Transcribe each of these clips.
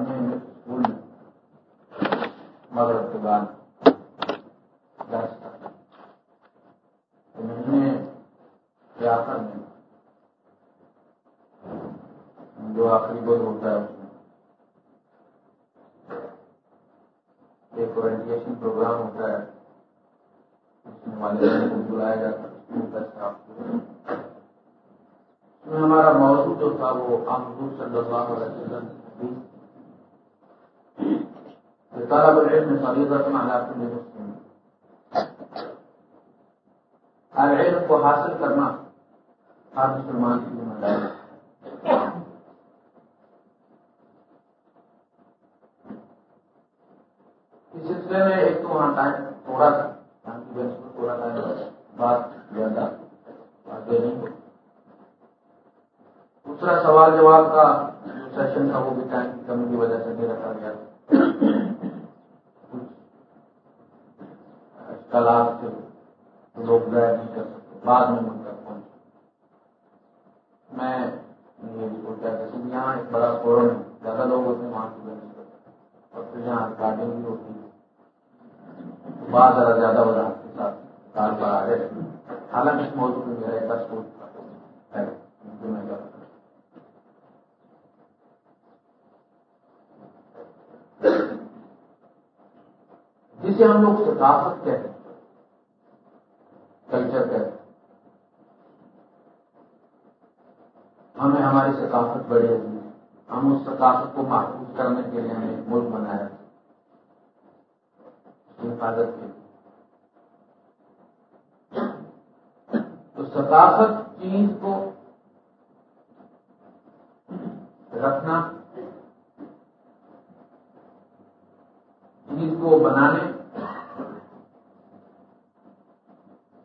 پڑھنے میں کے بعد درس کرتا مہینے کے آخر میں جو آخری بول ہوتا ہے اس میں ایک اورینٹیشن پروگرام ہوتا ہے اس میں والدین کو بلایا جاتا ہے اسکول کا اسٹاف میں ہمارا موضوع جو تھا وہ حضور صلی اللہ علیہ وسلم طالب العلم اللہ حالات میں مسلم ہر علم کو حاصل کرنا ہر مسلمان کی ذمہ داری اس سلسلے میں ایک تو وہاں ٹائم تھوڑا سا تھوڑا ٹائم بات زیادہ باتیں نہیں ہوتی دوسرا سوال جواب کا جو سیشن تھا وہ بھی ٹائم کی کمی کی وجہ سے نہیں رکھا گیا کلاس سے لوگ گائے نہیں کر سکتے بعد میں من کر پہنچے میں یہ بھی سوچا کہ یہاں ایک بڑا فورن ہے زیادہ لوگ ہوتے ہیں وہاں کی بنی کرتے اور پھر یہاں ریکارڈنگ بھی ہوتی ہے بعض ذرا زیادہ وضاحت کے ساتھ کار پر آ رہے حالانکہ اس موضوع میں میرا ایک سوچ ہے جو میں کرتا جسے ہم لوگ ثقافت کہتے ہیں کلچر کہتے ہیں ہمیں ہماری ثقافت بڑی ہوئی ہے ہم اس ثقافت کو محفوظ کرنے کے لیے ہمیں ملک بنایا حفاظت کے تو ثقافت چیز کو رکھنا، چیز کو بنانے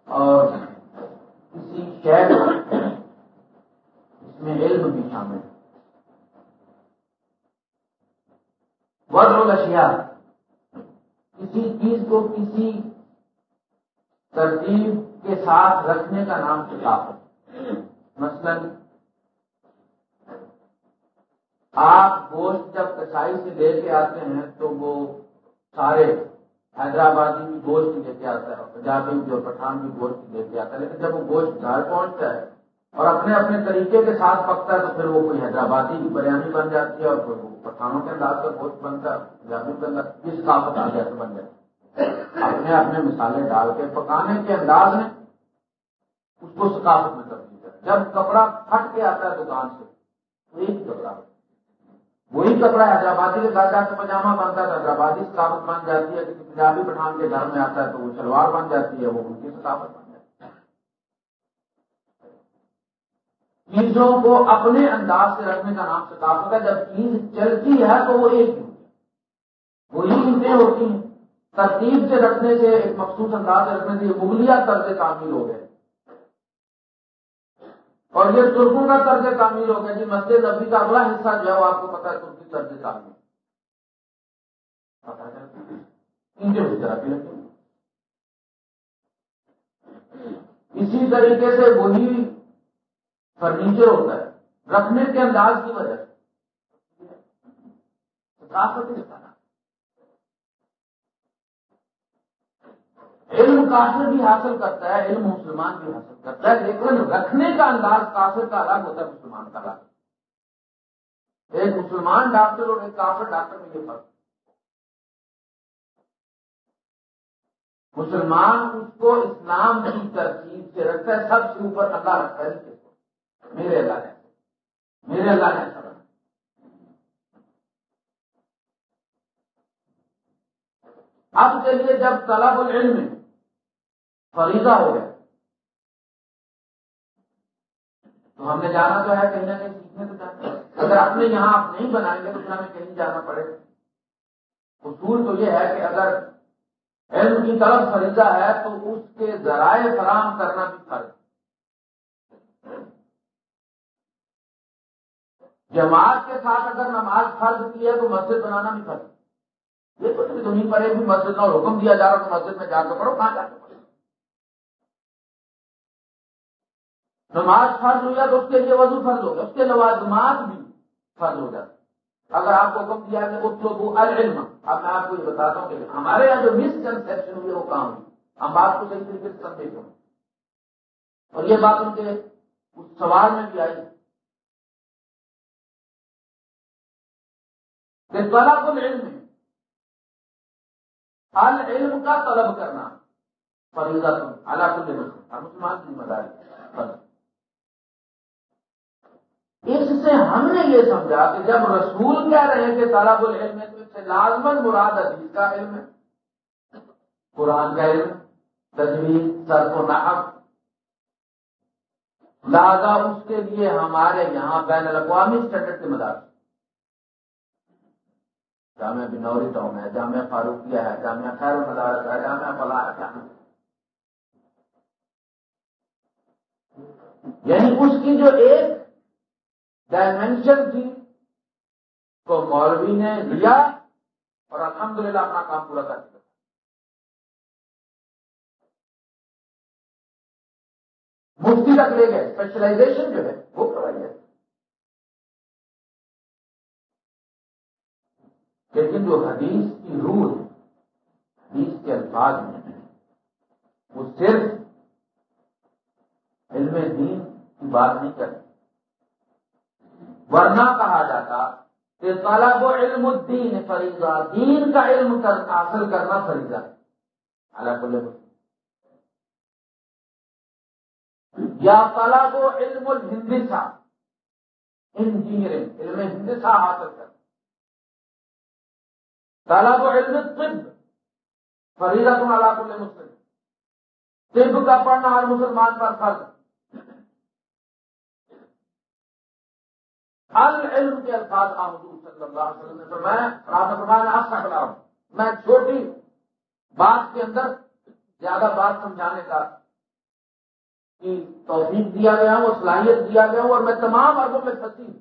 اور کسی شہر اس میں علم بھی شامل ہے۔ ورڈ اشیاء کسی چیز کو کسی ترتیب ساتھ رکھنے کا نام ثقافت مثلا، آپ گوشت جب کسائی سے لے کے آتے ہیں تو وہ سارے حیدرآبادی بھی گوشت لے کے آتا ہے پنجابی بھی اور پٹھان بھی گوشت لے کے آتا ہے۔ لیکن جب وہ گوشت گھر پہنچتا ہے اور اپنے اپنے طریقے کے ساتھ پکتا ہے تو پھر وہ کوئی حیدرآبادی کی بریانی بن جاتی ہے اور پھر وہ پٹھانوں کے انداز کا گوشت بنتا ہے، پنجابی کے انداز کس کافت آ جائے بن جائے اپنے اپنے مثالیں ڈال کے پکانے کے انداز میں اس کو ثقافت میں تبدیل کرے جب کپڑا پھٹ کے آتا ہے دکان سے تو ایک کپڑا۔ وہی کپڑا حیدرآبادی کے گھر جا کے پاجامہ بنتا ہے حیدرآبادی ثقافت بن جاتی ہے، کسی پنجابی پٹھان کے گھر میں آتا ہے تو وہ شلوار بن جاتی ہے، وہ ان کی ثقافت بن جاتی ہے۔ چیزوں کو اپنے انداز سے رکھنے کا نام ثقافت ہے۔ جب چیز چلتی ہے تو وہ ایک وہی چیزیں ہوتی ہیں۔ ترتیب سے رکھنے سے، ایک مخصوص انداز سے رکھنے سے مغلیہ طرز تعمیل ہو گئے۔ اور یہ ترکوں کا طرز تعمیر ہو گیا جی مسجد ابھی کا اگلا حصہ جو ہے وہ آپ کو پتا ہے ترکی طرز تعمیر۔ ان کے اسی طریقے سے وہی فرنیچر ہوتا ہے، رکھنے کے انداز کی وجہ سے ثقافت علم کافر بھی حاصل کرتا ہے، علم مسلمان بھی حاصل کرتا ہے، لیکن رکھنے کا انداز کافر کا الگ ہوتا ہے، مسلمان کا الگ۔ ایک مسلمان ڈاکٹر اور ایک کافر ڈاکٹر میں یہ فرق۔ مسلمان اس کو اسلام کی ترتیب سے رکھتا ہے، سب سے اوپر اللہ رکھتا ہے میرے اللہ نے میرے اللہ نے ایسا اب چلیے جب طلب العلم فریضہ ہو گیا۔ تو ہم نے جانا تو ہے کہیں نہ کہیں سیکھنے تو جانا اگر آپ نے یہاں آپ نہیں بنائیں گے تو پھر ہمیں کہیں جانا پڑے۔ اصول تو یہ ہے کہ اگر علم کی طرف فریضہ ہے تو اس کے ذرائع فراہم کرنا بھی فرض جماعت کے ساتھ اگر نماز فرض کی ہے تو مسجد بنانا بھی فرض یہ تو زمین پر ایک بھی مسجد کا حکم دیا جا رہا تو مسجد میں جا کے پڑھو، کہاں جا کے پڑھو؟ نماز فرض ہو جائے تو اس کے لیے وضو فرض ہوگا اس کے لوازمات بھی فرض ہو جاتے اگر آپ کو حکم دیا کہ اتلو العلم، اب میں آپ کو یہ بتاتا ہوں کہ ہمارے یہاں جو مس کنسپشن ہوئی وہ کام ہوئی ہم بات کو صحیح طریقے سے سمجھے کیوں اور یہ بات ان کے اس سوال میں بھی آئی۔ کہ طلب العلم العلم کا طلب کرنا فریضہ تم اللہ کل مسلمان کی ذمہ داری اس سے ہم نے یہ سمجھا کہ جب رسول کہہ رہے ہیں کہ طلب العلم ہے تو اس سے لازمن مراد حدیث کا علم ہے۔ قرآن کا علم تجویز سرف و نحب لہذا اس کے لیے ہمارے یہاں بین الاقوامی اسٹینڈرڈ کے مدار جامعہ بنوری ٹاؤن ہے جامعہ فاروقیہ ہے، جامعہ خیر مدارس ہے، جامعہ فلاح ہے۔ جامعہ یعنی اس کی جو ایک ڈائمینشن تھی کو مولوی نے لیا اور الحمدللہ اپنا کام پورا کر دیا۔ مفتی تک لے گئے اسپیشلائزیشن جو ہے، وہ کرائی ہے۔ لیکن جو حدیث کی روح ہے، حدیث کے الفاظ میں وہ صرف علم دین کی بات نہیں کرتی۔ ورنہ کہا جاتا کہ طلب و علم الدین فریضہ، دین کا علم حاصل کرنا فریضہ یا طلب و علم الہندسا انجینئرنگ، علم ہندسا حاصل کرنا۔ طلب و علم طب فریضہ تم اللہ مسلم۔ طب کا پڑھنا ہر مسلمان پر فرض۔ العلم کے الفاظ حضور صلی اللہ علیہ وسلم نے فرمایا آپ فرمایا آپ کا کلام میں چھوٹی بات کے اندر زیادہ بات سمجھانے کا کی توفیق دیا گیا ہوں، اور صلاحیت دیا گیا ہوں، اور میں تمام اربوں میں پھنسی ہوں۔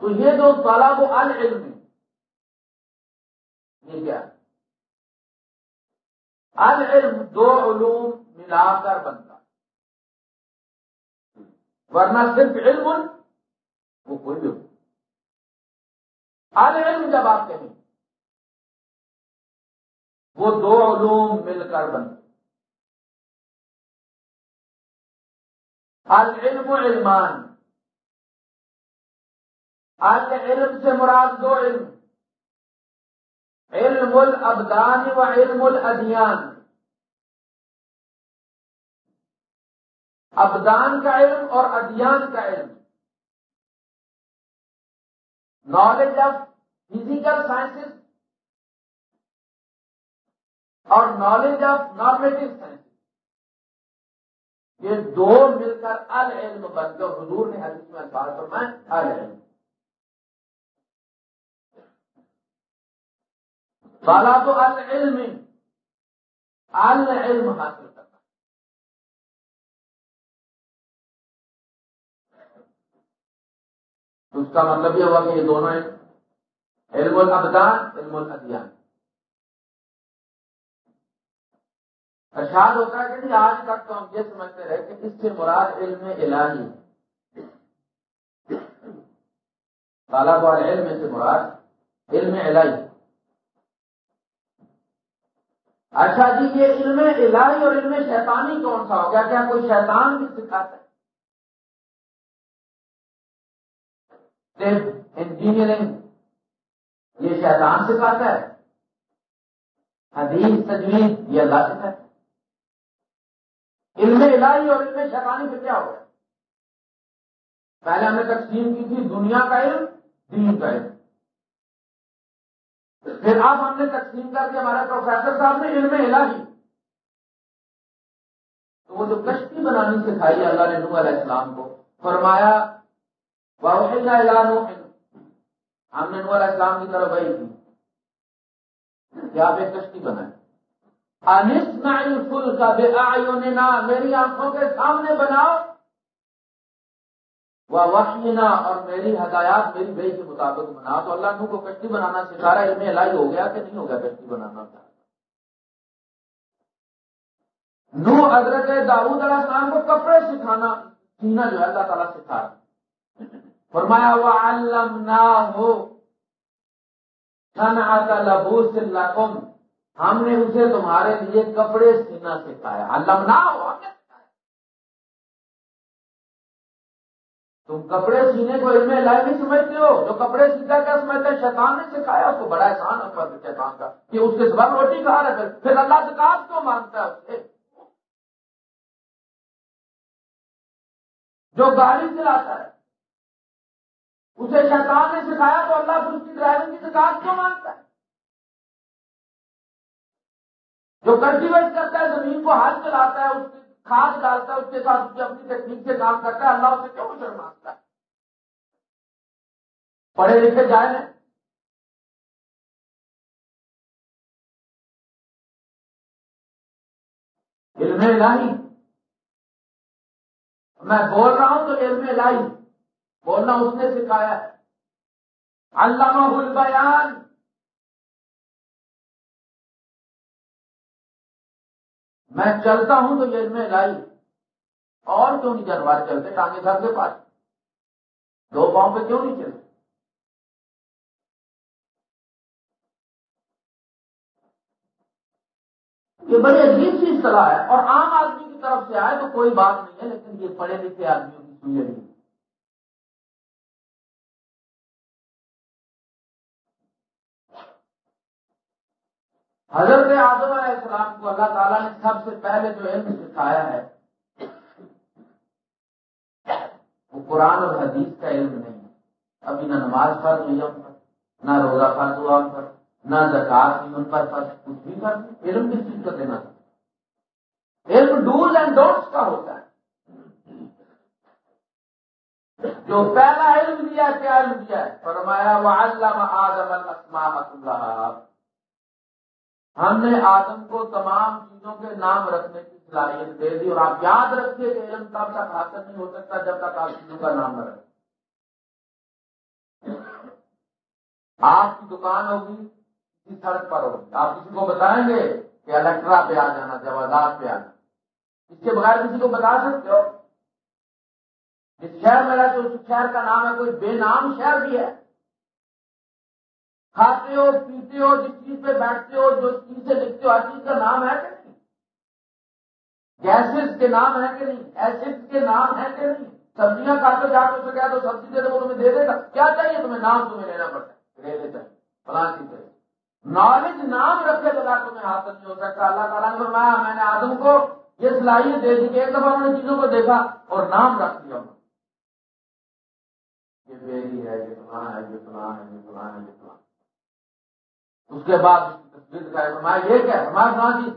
تو یہ جو طالب و العلم یہ کیا العلم دو علوم ملا کر بنتا ورنہ صرف علم وہ کوئی بھی علم جب آپ کہیں؟ وہ دو علوم مل کر بنتے العلم علمان۔ العلم سے مراد دو علم۔ علم الابدان و علم الادیان۔ ابدان کا علم اور ادیان کا علم. نالج آف فزیکل سائنسز اور نالج آف نارمیٹو سائنس یہ دو مل کر العلم بن کر حضور نے حدیث میں بات فرمائے العلم. والا تو العلم العلم حاصل تو اس کا مطلب یہ ہوا کہ یہ دونوں علم الابدان، علم الادیان۔ ارشاد ہوتا ہے کہ جی آج تک تو ہم یہ سمجھتے رہے کہ اس سے مراد علم الہی۔ طالب اور علم سے مراد علم الہی۔ اچھا جی یہ علم الہی اور علم شیطانی کون سا ہو گیا؟ کیا کوئی شیطان بھی سکھاتا ہے؟ انجینئرنگ یہ شیطان سکھاتا ہے۔ حدیث تجویز یہ اللہ سکھاتا ہے۔ علم الہی اور علم شیطانی سے کیا ہو گیا؟ پہلے ہم نے تقسیم کی تھی دنیا کا علم، دین کا علم۔ پھر اب ہم نے تقسیم کر کے ہمارے پروفیسر صاحب نے علم الہی۔ تو وہ جو کشتی بنانی سکھائی اللہ نے علیہ السلام کو، فرمایا اعلان ہم نے نور اسلام کی طرف وہی کی کہ آپ ایک کشتی بنائیں۔ انس فل کا بے آئینا میری آنکھوں کے سامنے بناؤ۔ وہ اور میری ہدایات میری بھائی کے مطابق بناؤ۔ تو اللہ نو کو کشتی بنانا سکھا علم الہی ہو گیا کہ نہیں ہو گیا کشتی بنانا؟ تھا نو حضرت داؤد علیہ السلام کو کپڑے سکھانا سینا جو ہے اللہ تعالیٰ سکھا رہا فرمایا وہ علم نہ ہو لبوس لکم ہم نے اسے تمہارے لیے کپڑے سینا سکھایا علم نہ ہو ہم نے تم کپڑے سینے کو علم الہی نہیں سمجھتے ہو؟ جو کپڑے سیتا کیا سمجھتے شیطان نے سکھایا اس کو۔ بڑا احسان ہے پر شیطان کا کہ اس کے سبب روٹی کھا رہا ہے پھر اللہ سے کہا کیوں مانگتا ہے جو گاڑی چلاتا ہے۔ اسے شیطان نے سکھایا تو اللہ کو اس کی ڈرائیونگ کی سکھا کیوں مانگتا ہے؟ جو کلٹیویٹ کرتا ہے، زمین کو ہاتھ چلاتا ہے، اس کی کھاد ڈالتا ہے، اس کے ساتھ اس کی اپنی تکنیک سے کام کرتا ہے، اللہ اسے کیوں مشر مانگتا ہے؟ پڑھے لکھے جائے علم لائی میں بول رہا ہوں تو علم لائی بولنا اس نے سکھایا علامہ البیان۔ میں چلتا ہوں تو یہ میں لائی۔ اور کیوں نہیں جانور چلتے؟ ٹانگے گھر کے پاس۔ دو پاؤں پہ کیوں نہیں چلتے؟ یہ بڑی عجیب سی اصطلاح ہے۔ اور عام آدمی کی طرف سے آئے تو کوئی بات نہیں ہے، لیکن یہ پڑھے لکھے آدمیوں کی سوئی نہیں حضرت آدم علیہ السلام کو اللہ تعالیٰ نے سب سے پہلے جو علم سکھایا ہے، وہ قرآن اور حدیث کا علم نہیں ابھی نہ نماز فرض ہوئی ان پر، نہ روزہ فرض ہوا ان پر، نہ زکات ہوئی ان پر فرض کچھ بھی فرض علم کس چیز کا دینا علم ڈوز اینڈ ڈونٹس کا ہوتا ہے۔ جو پہلا علم دیا، کیا علم دیا ہے؟ فرمایا وہ اللہ آدم اللہ ہم نے آدم کو تمام چیزوں کے نام رکھنے کی صلاحیت دے دی اور آپ یاد رکھیے کہ علم تب تک حاصل نہیں ہو سکتا جب تک آپ چیزوں کا نام نہ رکھیں۔ آپ کی دکان ہوگی، کسی سڑک پر ہوگی۔ آپ کسی کو بتائیں گے کہ الیکٹرا پہ آ جانا جوازات پہ آنا۔ اس کے بغیر کسی کو بتا سکتے ہو۔ جس شہر میں رہتے اس شہر کا نام ہے، کوئی بے نام شہر بھی ہے۔ کھاتے ہو، پیتے ہو، جس چیز پہ بیٹھتے ہو، جو چیز سے لکھتے ہو، ہر چیز کا نام ہے کہ نہیں؟ گیسز کے نام ہے کہ نہیں؟ ایسڈ کے نام ہے کہ نہیں؟ سبزیاں کھاتے جا کے کیا تو سبزی دے دے وہ تمہیں دے دے گا۔ کیا چاہیے تمہیں؟ نام تمہیں لینا پڑتا ہے۔ چاہیے فلاں چیز نالج نام رکھے بغیر تمہیں حاصل نہیں ہو سکتا۔ اللہ تعالیٰ نے فرمایا، میں نے آدم کو یہ صلاحیت دے دی کہ ایک دفعہ انہوں نے چیزوں کو دیکھا اور نام رکھ دیا۔ یہ بیری ہے، یہ فلاں ہے، یہ فلاں ہے، یہ فلاں ہے، یہ اس کے بعد تصویر دکھائی فرمایا یہ کیا ہمارا کہاں جی؟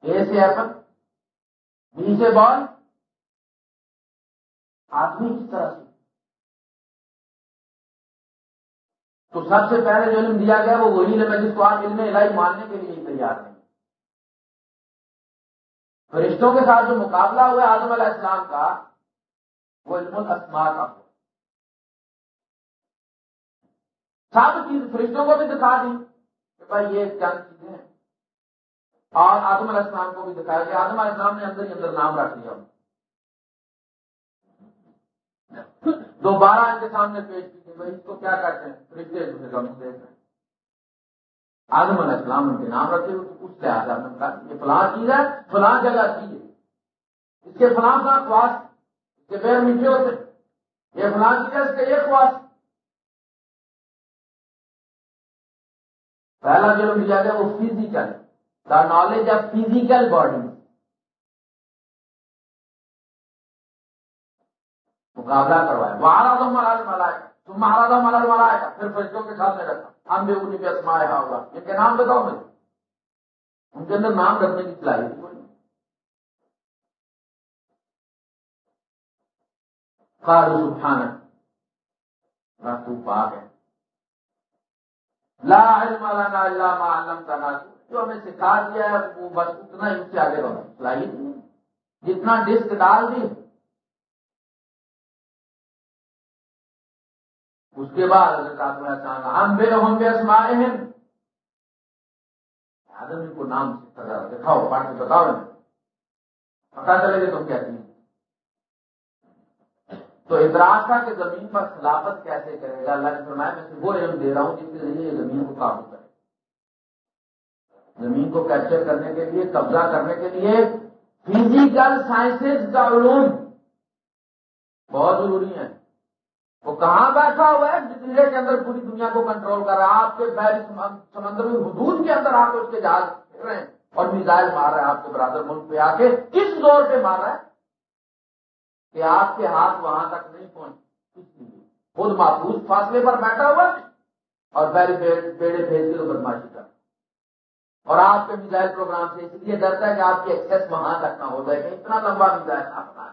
چیز اے سے ایپل بی سے بال آدمی کس طرح سے۔ تو سب سے پہلے جو علم دیا گیا وہ وہی علم ہے جس کو آپ علم الہی ماننے کے لیے تیار نہیں فرشتوں کے ساتھ جو مقابلہ ہوا آدم علیہ السلام کا، وہ علم الاسماء کا ہوا۔ سب چیز فرشتوں کو بھی دکھا دی کہ بھائی یہ چند چیزیں ہیں۔ اور آدم علیہ السلام کو بھی دکھایا کہ آدم علیہ السلام نے اندر ہی اندر نام رکھ لیا دوبارہ ان کے سامنے پیش کی بھائی اس کو کیا کہتے ہیں؟ فرشتے دوسرے کا منہ دیکھ رہے ہیں۔ آدم علیہ السلام ان کے نام رکھے اس سے آدم نے کہا یہ فلاں چیز ہے، فلاں جگہ چیز ہے۔ اس کے فلاں فلاں خواص، اس کے پیر میٹھے ہوتے یہ فلاں چیز ہے، اس کے یہ خواص۔ پہلا جو لیا گیا وہ physical the knowledge of physical body مقابلہ کروایا وہ آ رہا تھا مہاراج ملائے۔ تم مہاراج ملال ملائے گا پھر فرشتوں کے ساتھ میں رکھا ہم بھی انہیں پہ اسمایا ہوگا ان کے نام بتاؤ مجھے؟ ان کے اندر نام رکھنے کی چلائی تھی خارج سبحانہ تو پاک ہے۔ لا علم لنا الا ما علمتنا. جو ہمیں سکھا دیا ہے، وہ بس اتنا ہی اس سے آگے بڑھا صلاحیت نہیں جتنا ڈسک ڈال دی، اس کے بعد ہم بے ہم بے اسمائے ہیں آدمی کو نام دکھاؤ پارٹ بتاؤ۔ پتا چلے گا تم کہتی ہیں تو اعتراض تھا کہ زمین پر خلافت کیسے کرے گا؟ اللہ نے فرمایا، میں وہ علم دے رہا ہوں جس کے ذریعے زمین کو قابو کرے۔ زمین کو کیپچر کرنے کے لیے، قبضہ کرنے کے لیے فزیکل سائنسز کا علوم بہت ضروری ہے وہ کہاں بیٹھا ہوا ہے؟ جزیرے کے اندر پوری دنیا کو کنٹرول کر رہا ہے، آپ کے بحری سمندر میں حدود کے اندر آپ اس کے جہاز پھر رہے ہیں اور میزائل مار رہا ہے آپ کے برادر ملک پہ آ کے۔ کس زور پہ مار رہا ہے؟ کہ آپ کے ہاتھ وہاں تک نہیں پہنچ خود محفوظ فاصلے پر بیٹھا ہوا اور بیڑے بھیج کے تو بدماشی کر اور آپ کے میزائل پروگرام سے اس لیے ڈرتا ہے کہ آپ کی ایکسس وہاں تک نہ ہو جائے کہ اتنا لمبا میزائل آپ بنا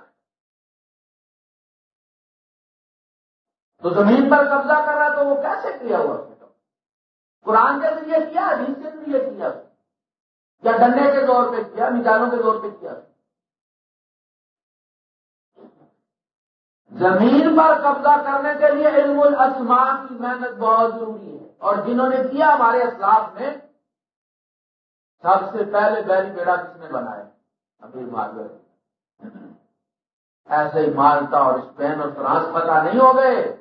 تو زمین پر قبضہ کر رہا تو وہ کیسے کیا ہوا قرآن کے ذریعے کیا، حدیث کے ذریعے کیا یا ڈنڈے کے طور پہ کیا، میزائلوں کے طور پہ کیا زمین پر قبضہ کرنے کے لیے علم الاسماء کی محنت بہت ضروری ہے۔ اور جنہوں نے کیا ہمارے اسلاف میں سب سے پہلے بیری بیڑا کس نے بنایا؟ ابھی مالو ایسے ہی مالتا اور اسپین اور فرانس پتا نہیں ہو گئے۔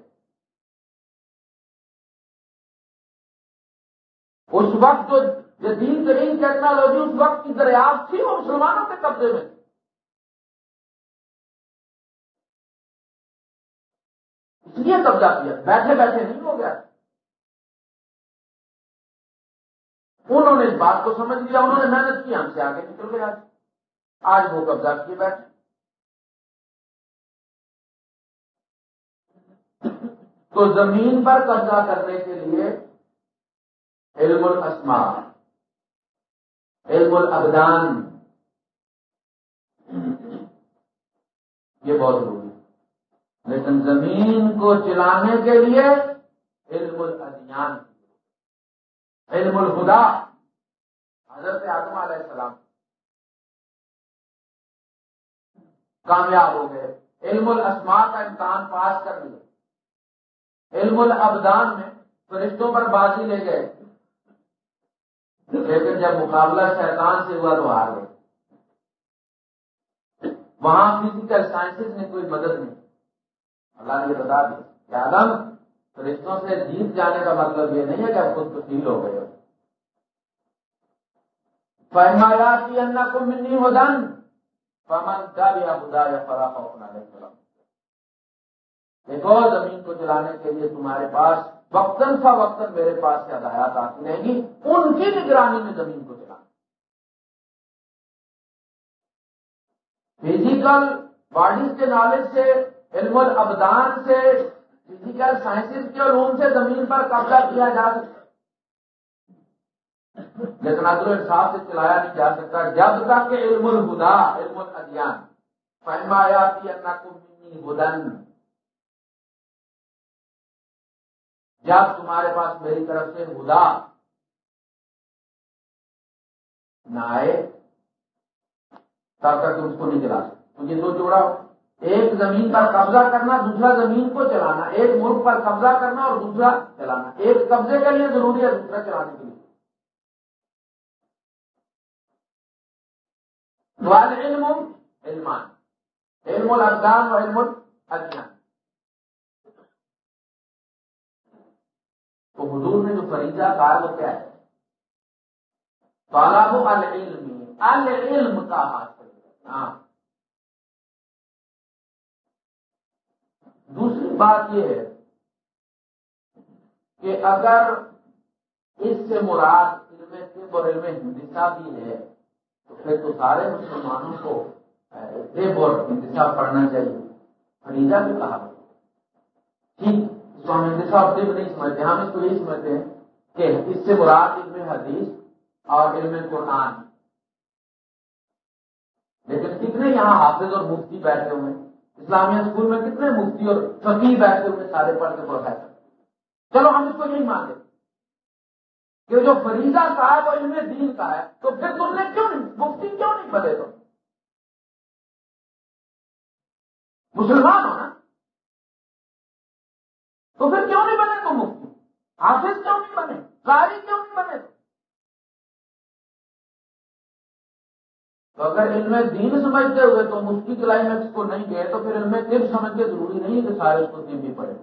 اس وقت جو جدید ترین ٹیکنالوجی اس وقت کی دریافت تھی وہ مسلمانوں کے قبضے میں اس لیے قبضہ کیا بیٹھے بیٹھے نہیں ہو گیا۔ انہوں نے اس بات کو سمجھ لیا، انہوں نے محنت کی، ہم سے آگے نکل گئے آج۔ آج وہ قبضہ کیے بیٹھے۔ تو زمین پر قبضہ کرنے کے لیے علم الاسماء، علم الابدان، یہ بہت ضروری۔ لیکن زمین کو چلانے کے لیے علم الادیان علم الخدا حضرت آدم علیہ السلام۔ کامیاب ہو گئے۔ علم الاسماء کا امتحان پاس کر لیا۔ علم الابدان میں فرشتوں پر بازی لے گئے۔ لیکن جب مقابلہ شیطان سے ہوا تو ہار گئے۔ وہاں فزیکل سائنسز نے کوئی مدد نہیں۔ اللہ نے یہ بتا دیا آدم فرشتوں سے جیت جانے کا مطلب یہ نہیں ہے کہ آپ خود تبدیل ہو گئے ہو فہمایا کی انا کو منی ہو دن پمن کا بھی خدا یا فراخ اپنا دیکھو، زمین کو چلانے کے لیے تمہارے پاس وقتاً فا وقتاً میرے پاس سے ہدایات آتی رہیں گی، ان کی نگرانی میں زمین کو چلانا فزیکل باڈیز کے نالج سے علم الابدان سے فزیکل سائنسز کے علوم سے زمین پر قبضہ کیا جا سکتا لیکن عدل انصاف سے چلایا نہیں جا سکتا۔ جب تک کہ علم الہدا، علم الادیان۔ فہمایا کی انا کو ہدن جب تمہارے پاس میری طرف سے ہدا نہ آئے، تب تک تم اس کو نہیں چلا سکتے۔ مجھے دو جوڑا۔ ایک زمین پر قبضہ کرنا، دوسرا زمین کو چلانا، ایک ملک پر قبضہ کرنا اور دوسرا چلانا۔ ایک قبضے کے لیے ضروری ہے دوسرا چلانے کے لیے۔ علم علمان۔ علم الدان اور علم الجان تو حضور نے جو فریضہ کہا وہ کیا ہے، طالب العلم العلم کا حاصل ہاں۔ دوسری بات یہ ہے کہ اگر اس سے مراد علم طب اور علم ہندسا بھی ہے، تو پھر تو سارے مسلمانوں کو طب اور ہندسا پڑھنا چاہیے۔ فریضہ بھی کہا۔ ٹھیک تو ہم انتصاب صرف نہیں سمجھتے، ہم اس کو یہی سمجھتے ہیں کہ اس سے مراد علم حدیث اور علم قرآن۔ لیکن کتنے یہاں حافظ اور مفتی بیٹھے ہوئے اسلامیہ اسکول میں کتنے مفتی اور فقیر بیٹھے ہوئے سارے پڑھ کے پروفیسر چلو ہم اس کو یہی مان لیتے کہ جو فریضہ کا ہے، وہ علم دین کا ہے، تو پھر تم نے کیوں نہیں؟ مفتی کیوں نہیں بنے تو مسلمان ہو نا؟ تو پھر کیوں نہیں بنے تو مفتی؟ حافظ کیوں نہیں بنے؟ قاری کیوں نہیں بنے تو اگر علم دین سمجھتے ہوئے تو اس کی کلائمیکس کو نہیں گئے، تو پھر علم طب سمجھ کے ضروری نہیں ہے کہ سارے اس کو طب بھی پڑے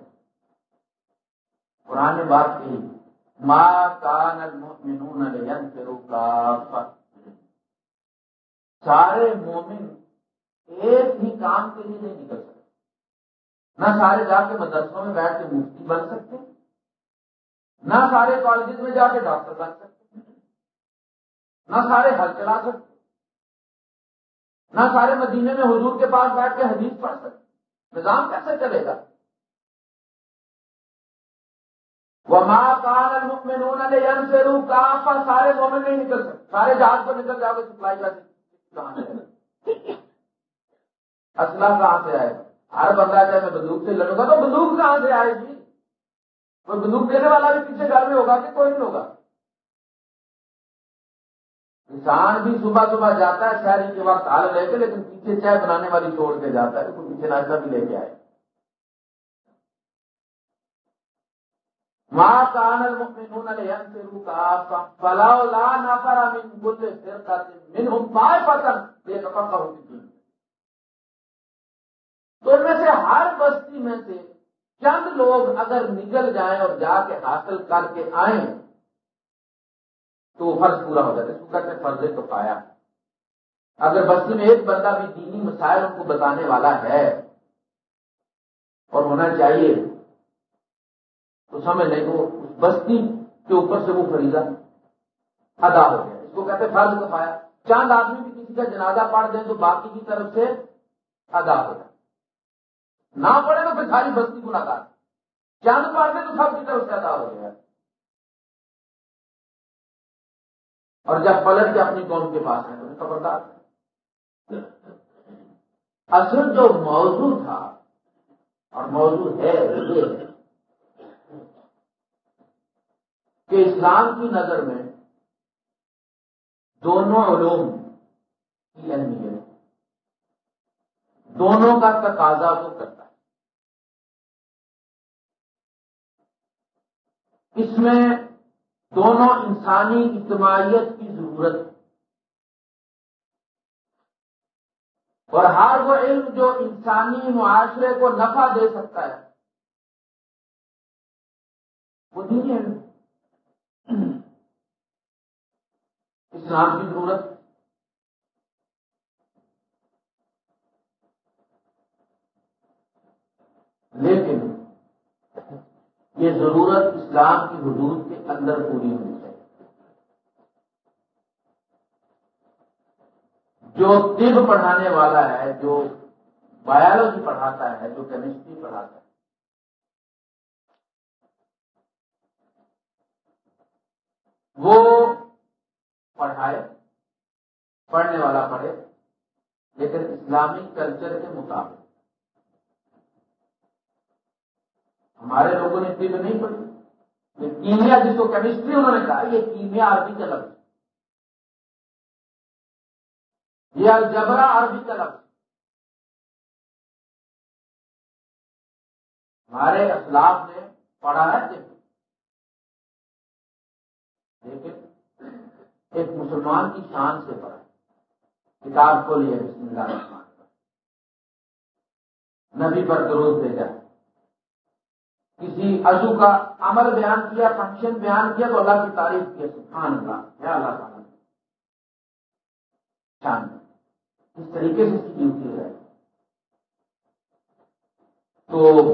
قرآن بات کی ماں کان المؤمنون کا سارے مومن ایک ہی کام کے لیے نہیں نکل سکتے۔ نہ سارے جا کے مدرسوں میں بیٹھ کے مفتی بن سکتے، نہ سارے کالجز میں جا کے ڈاکٹر بن سکتے، نہ سارے حل چلا سکتے۔ نہ سارے مدینے میں حضور کے پاس بیٹھ کے حدیث پڑھ سکتے نظام کیسے چلے گا؟ وہ ماں کان المؤمنون لینفروا کافا سارے مومن نہیں نکل سکتے، سارے جہاز کو نکل جاؤ گے، سپلائی کا کہاں اسلح کہاں سے آئے؟ ہر بندہ جائے میں بندوق سے لڑوں گا تو بندوق کہاں سے آئے جی؟ گی کوئی بندوق دینے والا بھی پیچھے گھر میں ہوگا کہ کوئی نہیں ہوگا؟ کسان بھی صبح صبح جاتا ہے شہری کے وقت حال لے کے لیکن پیچھے چائے بنانے والی چھوڑ کے جاتا ہے، کوئی پیچھے ناشتہ بھی لے کے آئے۔ ماں کان المؤمنون لينفروا كافة فلولا نفر من كل فرقة منهم طائفة ليتفقهوا في الدين۔ تو ان میں سے ہر بستی میں سے چند لوگ اگر نکل جائیں اور جا کے حاصل کر کے آئیں تو فرض پورا ہو جاتا ہے۔ اس کو کہتے فرض تو پایا اگر بستی میں ایک بندہ بھی دینی مسائل ان کو بتانے والا ہے اور ہونا چاہیے، تو سمجھ لیں کہ اس بستی کے اوپر سے وہ فریضہ ادا ہو گیا۔ اس کو کہتے فرض تو پایا چاند آدمی بھی کسی کا جنازہ پڑھ دیں تو باقی کی طرف سے ادا ہو جائے۔ نہ پڑے تو پھر ساری بستی کو نہ چاند پڑھ دیں تو سب کی طرف سے ادا ہو گیا اور جب پلٹ کے اپنی قوم کے پاس ہیں، تو خبردار۔ اصل جو موضوع تھا، اور موضوع ہے کہ اسلام کی نظر میں دونوں علوم کی اہمیت دونوں کا تقاضا وہ کرتا ہے۔ اس میں دونوں انسانی اجتماعیت کی ضرورت اور ہر وہ علم جو انسانی معاشرے کو نفع دے سکتا ہے، وہ نہیں ہے۔ اسلام کی ضرورت لیکن یہ ضرورت اسلام کی حدود کے اندر پوری ہونی چاہیے جو طب پڑھانے والا ہے، جو بایولوجی پڑھاتا ہے، جو کیمسٹری پڑھاتا ہے، وہ پڑھائے، پڑھنے والا پڑھے، لیکن اسلامی کلچر کے مطابق۔ ہمارے لوگوں نے طب نہیں پڑھی۔ یہ کیمیا جس کو کیمسٹری انہوں نے کہا، یہ کیمیا عربی کا لفظ۔ یہ الجبرا عربی کا لفظ۔ ہمارے اسلاف نے پڑھا ہے لیکن ایک مسلمان کی شان سے پڑھا۔ کتاب کو لیا بسم اللہ الرحمن نبی پر درود بھیجا کسی جی عزو کا عمل بیان کیا فنکشن بیان کیا تو اللہ کی تعریف کیا، سبحان اللہ، یا اللہ تعالیٰ۔ شان۔ اس طریقے سے اس کی ڈیوٹی ہے تو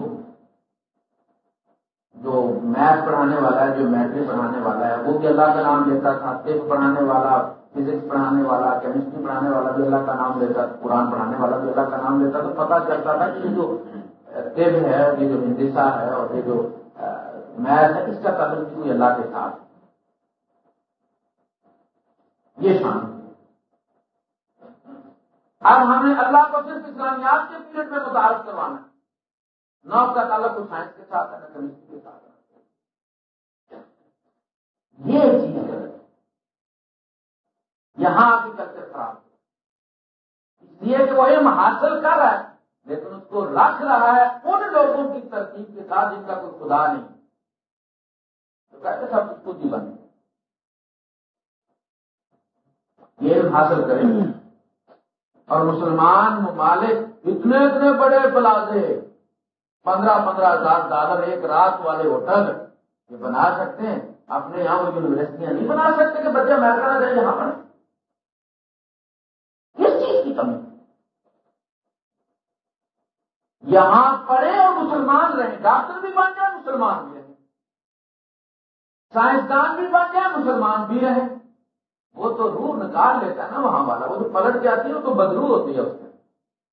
جو میتھ پڑھانے والا ہے، جو میٹرک پڑھانے والا ہے، وہ بھی اللہ کا نام لیتا تھا طب پڑھانے والا فزکس پڑھانے والا کیمسٹری پڑھانے والا بھی اللہ کا نام لیتا، قرآن پڑھانے والا بھی اللہ کا نام لیتا، تو پتا چلتا تھا کہ جو طب ہے یہ جو ہندسا ہے اور یہ جو میتھ ہے، اس کا قدر کوئی اللہ کے ساتھ؟ یہ شان۔ اب ہمیں اللہ کو صرف اسلامیات کے پیریڈ میں متعارف کروانا ہے۔ نہ اس کا تعلق سائنس کے ساتھ ہے نہ کیمسٹری کے ساتھ یہ چیز ہے۔ یہاں کی کلچر خراب اس لیے کہ وہ علم حاصل کر رہا ہے۔ لیکن اس کو رکھ رہا ہے ان لوگوں کی ترتیب کے ساتھ جن کا کوئی خدا نہیں۔ تو کہتے سب خود ہی جی بنے؟ یہ علم حاصل کریں۔ اور مسلمان ممالک اتنے اتنے بڑے پلازے، پندرہ پندرہ ہزار ڈالر ایک رات والے ہوٹل یہ بنا سکتے ہیں۔ اپنے یہاں وہ یونیورسٹیاں نہیں بنا سکتے کہ بچے امریکہ نہ یہاں پڑھیں کس چیز کی کمی؟ یہاں پڑھے اور مسلمان رہیں۔ ڈاکٹر بھی بن جائے مسلمان بھی رہیں۔ سائنسدان بھی بن جائے مسلمان بھی رہیں۔ وہ تو روح نکال لیتا ہے نا وہاں والا۔ وہ جو پلٹ جاتی ہے، وہ تو بدرو ہوتی ہے اس میں۔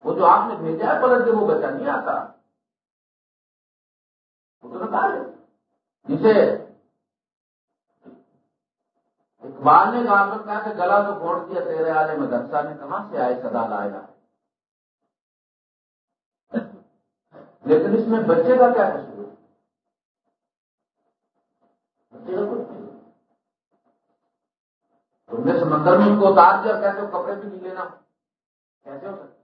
وہ جو آپ نے بھیجا ہے پلٹ کے وہ بچہ نہیں آتا۔ وہ تو نکال لیتا جسے اقبال نے کہا کہا کہ گلا تو گھوڑ دیا، تیرے والے مدرسہ نے کہاں سے آئے؟ سدا لائے گا لیکن اس میں بچے کا کیا قصور بچے کا کچھ تم نے سمندر میں ان کو اتار دیا کہتے ہو کپڑے بھی نہیں لینا۔ کیسے ہو سکتے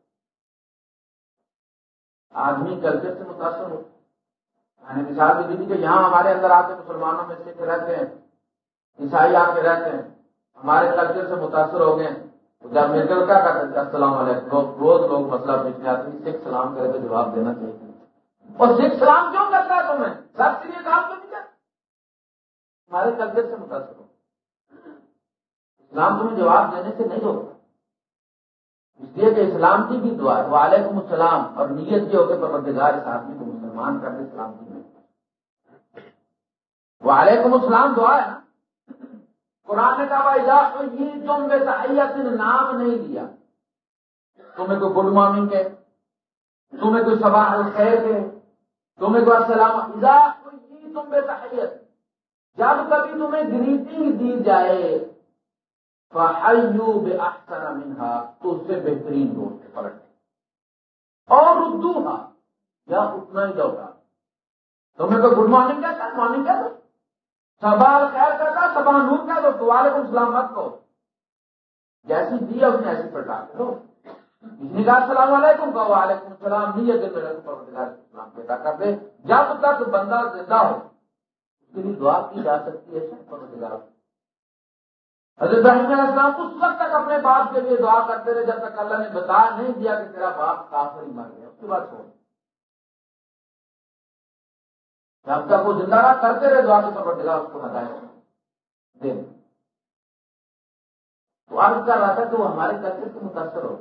آدمی کلچر سے متاثر ہو۔ میں نے مثال بھی دی کہ یہاں ہمارے اندر آ کے مسلمانوں میں سکھ رہتے ہیں۔ عیسائی آ کے رہتے ہیں۔ ہمارے کلچر سے متاثر ہو گئے جب مل کر کیا کرتے ہیں السلام علیکم۔ روز لوگ مطلب مسئلہ پوچھنے آتے ہیں سکھ سلام کرے تو جواب دینا چاہیے۔ اور سکھ سلام کیوں کرتا ہے تمہیں، سب کے لیے کام کیوں نہیں کرتا ہمارے کلچر سے متاثر ہو۔ اسلام تمہیں جواب دینے سے نہیں ہوگا اس لیے کہ اسلام کی بھی دعا ہے، وعلیکم السلام، اور نیت یہ ہوتے پروردگار اس آدمی کو مسلمان کر دے، اسلام کی نہیں وعلیکم السلام دعا ہے قرآن نے کہا یہ تم بے صحیح نام نہیں دیا تمہیں کوئی گڈ مارننگ ہے تمہیں کوئی صباح الخیر ہے تمہیں کوئی السلام تم بے صحیح جب کبھی تمہیں گریٹنگ دی جائے بے اختر منہا، تو اس سے بہترین دوست پلٹ اور اردو ہاں یا اتنا ہی لوٹا تمہیں تو گڈ مارننگ کہتا مارننگ کہتا سوال خیر کرتا سبا نور کہہ دو وعلیکم السلام مت کو جیسی دی اس نے ایسی پلٹا دو۔ اس نے کہا السلام علیکم کا وعلیکم السلام نہیں ہے اسلام پیدا کر دے جب تک بندہ زندہ ہو، اس کے لیے دعا کی جا سکتی ہے پروردگار حضرت علیہ السلام اس وقت تک اپنے باپ کے لیے دعا کرتے رہے، جب تک اللہ نے بتا نہیں دیا کہ تیرا باپ کافر ہی مر گیا۔ اس کے بعد چھوڑ جب تک وہ زندہ رہا، کرتے رہے دعا کے پر اس کو ہٹائے دے تو عرض کر رہا تھا کہ وہ ہمارے کلچر سے متاثر ہو۔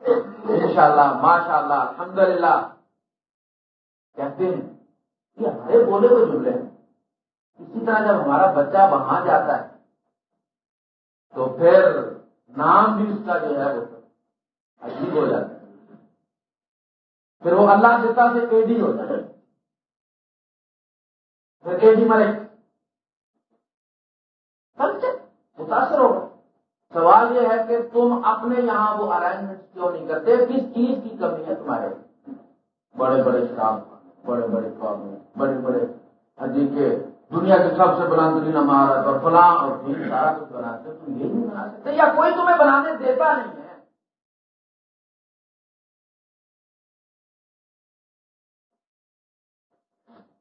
ان شاء اللہ ماشاء اللہ الحمد للہ کہتے ہیں کہ ہمارے بولے ہوئے جملے ہیں۔ اسی طرح جب ہمارا بچہ وہاں جاتا ہے، تو پھر نام بھی اس کا جو ہے وہ عجیب ہو جاتا ہے۔ پھر وہ اللہ دیتا سے اے ڈی ہوتا ہے۔ پھر اے ڈی مرے متاثر ہوگا سوال یہ ہے کہ تم اپنے یہاں وہ ارینجمنٹ کیوں نہیں کرتے؟ کس چیز کی کمی ہے تمہارے؟ بڑے بڑے شراب، بڑے بڑے بڑے بڑے حجی کے دنیا کے سب سے بلند عمارت اور فلاں اور سارا کچھ بناتے تم یہ نہیں بنا سکتے؟ یا کوئی تمہیں بنانے دیتا نہیں ہے؟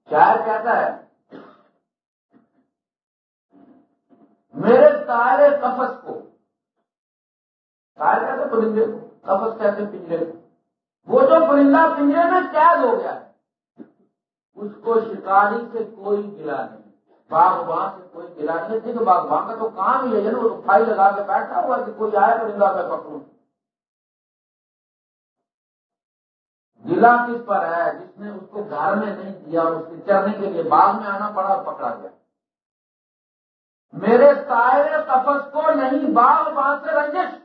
شاعر کہتا ہے، میرے تارے کفس کو شاعر کہتے پرندے کو کفس کہتے پنجرے وہ جو پرندہ پنجرے میں قید ہو گیا اس کو شکاری سے کوئی گلا نہیں۔ باغبان سے کوئی گلا نہیں۔ تھی تو باغبان کا تو کام ہی ہے یعنی وہ فائی لگا کے بیٹھا ہوا کہ کوئی آئے پرندہ میں پکڑوں۔ گلا کس پر ہے؟ جس نے اس کو گھر میں نہیں دیا اور اس کے چرنے کے لیے باغ میں آنا پڑا اور پکڑا گیا۔ میرے تائر تپس کو نہیں باغ باغ سے رنجش۔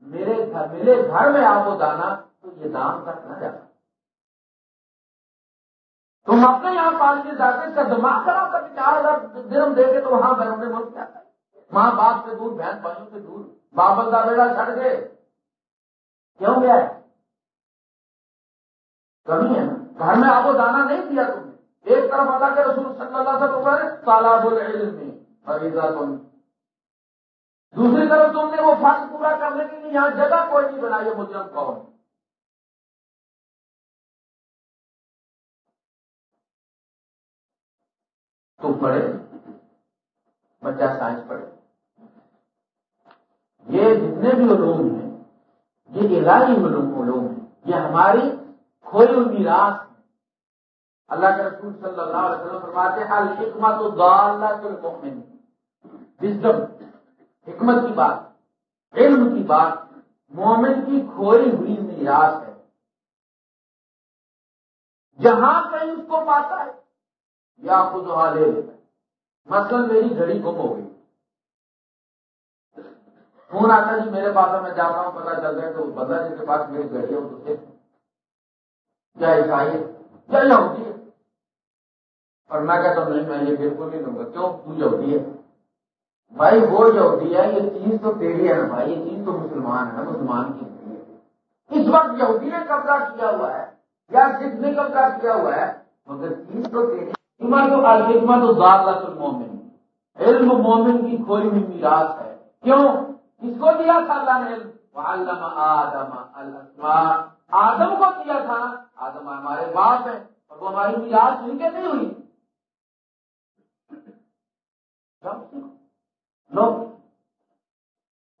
میرے گھر میرے گھر میں آپ کو دانا، تو یہ دام تک نہ جاتا۔ تم اپنے یہاں پانی جاتے اس کا دماغ خراب کر کے چار ہزار درم دے کے تو وہاں بیرون ملک جاتا ہے ماں باپ سے دور، بہن بھائیوں سے دور۔ بابل کا بیڑا چھڑ گئے کیوں گیا ہے؟ کمی ہے گھر میں آپ کو دانا نہیں دیا تم نے۔ ایک طرف ادا کے رسول صلی اللہ سے اوپر تالاب العلم میں فریضا تم۔ دوسری طرف تم نے وہ فرض پورا کرنے کے لیے یہاں جگہ کوئی نہیں بنائی ہے، مجرم قوم تو پڑھے؟ بچہ سائنس پڑھے۔ یہ جتنے بھی علوم ہیں، یہ الہی علوم ہے یہ ہماری کھوئی ہوئی میراث اللہ کے رسول صلی اللہ علیہ وسلم فرماتے ہیں الحکمت المؤمن وزڈم حکمت کی بات، علم کی بات، مومن کی کھوئی ہوئی میراث ہے۔ جہاں کہیں اس کو پاتا ہے، یا خود لے لیتا ہے۔ مثلا میری گھڑی گم ہو گئی۔ فون آتا جی میرے پاس میں جاتا ہوں، پتا چل رہا ہے تو بندہ جس کے پاس میری گھڑی ہے، وہ کیا عیسائی کیا یہودی ہے؟ اور میں کہتا ہوں، نہیں، میں یہ بالکل نہیں دوں گا۔ کیوں؟ تو یہودی ہے۔ بھائی، وہ یہودی ہے، یہ چیز تو تیری ہے نا بھائی، یہ چیز تو مسلمان ہے مسلمان کی اس وقت یہودی نے قبضہ کیا ہوا ہے، یا سکھ نے قبضہ کیا ہوا ہے، مگر چیز تو تیری تو الحکمت تو زیادہ مومن علم مومن کی کھوئی ہوئی میراث ہے۔ کیوں؟ کس کو دیا تھا اللہ نے علم؟ آدم آدم کو دیا تھا؟ آدم ہمارے باپ ہے اور وہ ہماری میراث ہوئی؟ کہ نہیں ہوئی لو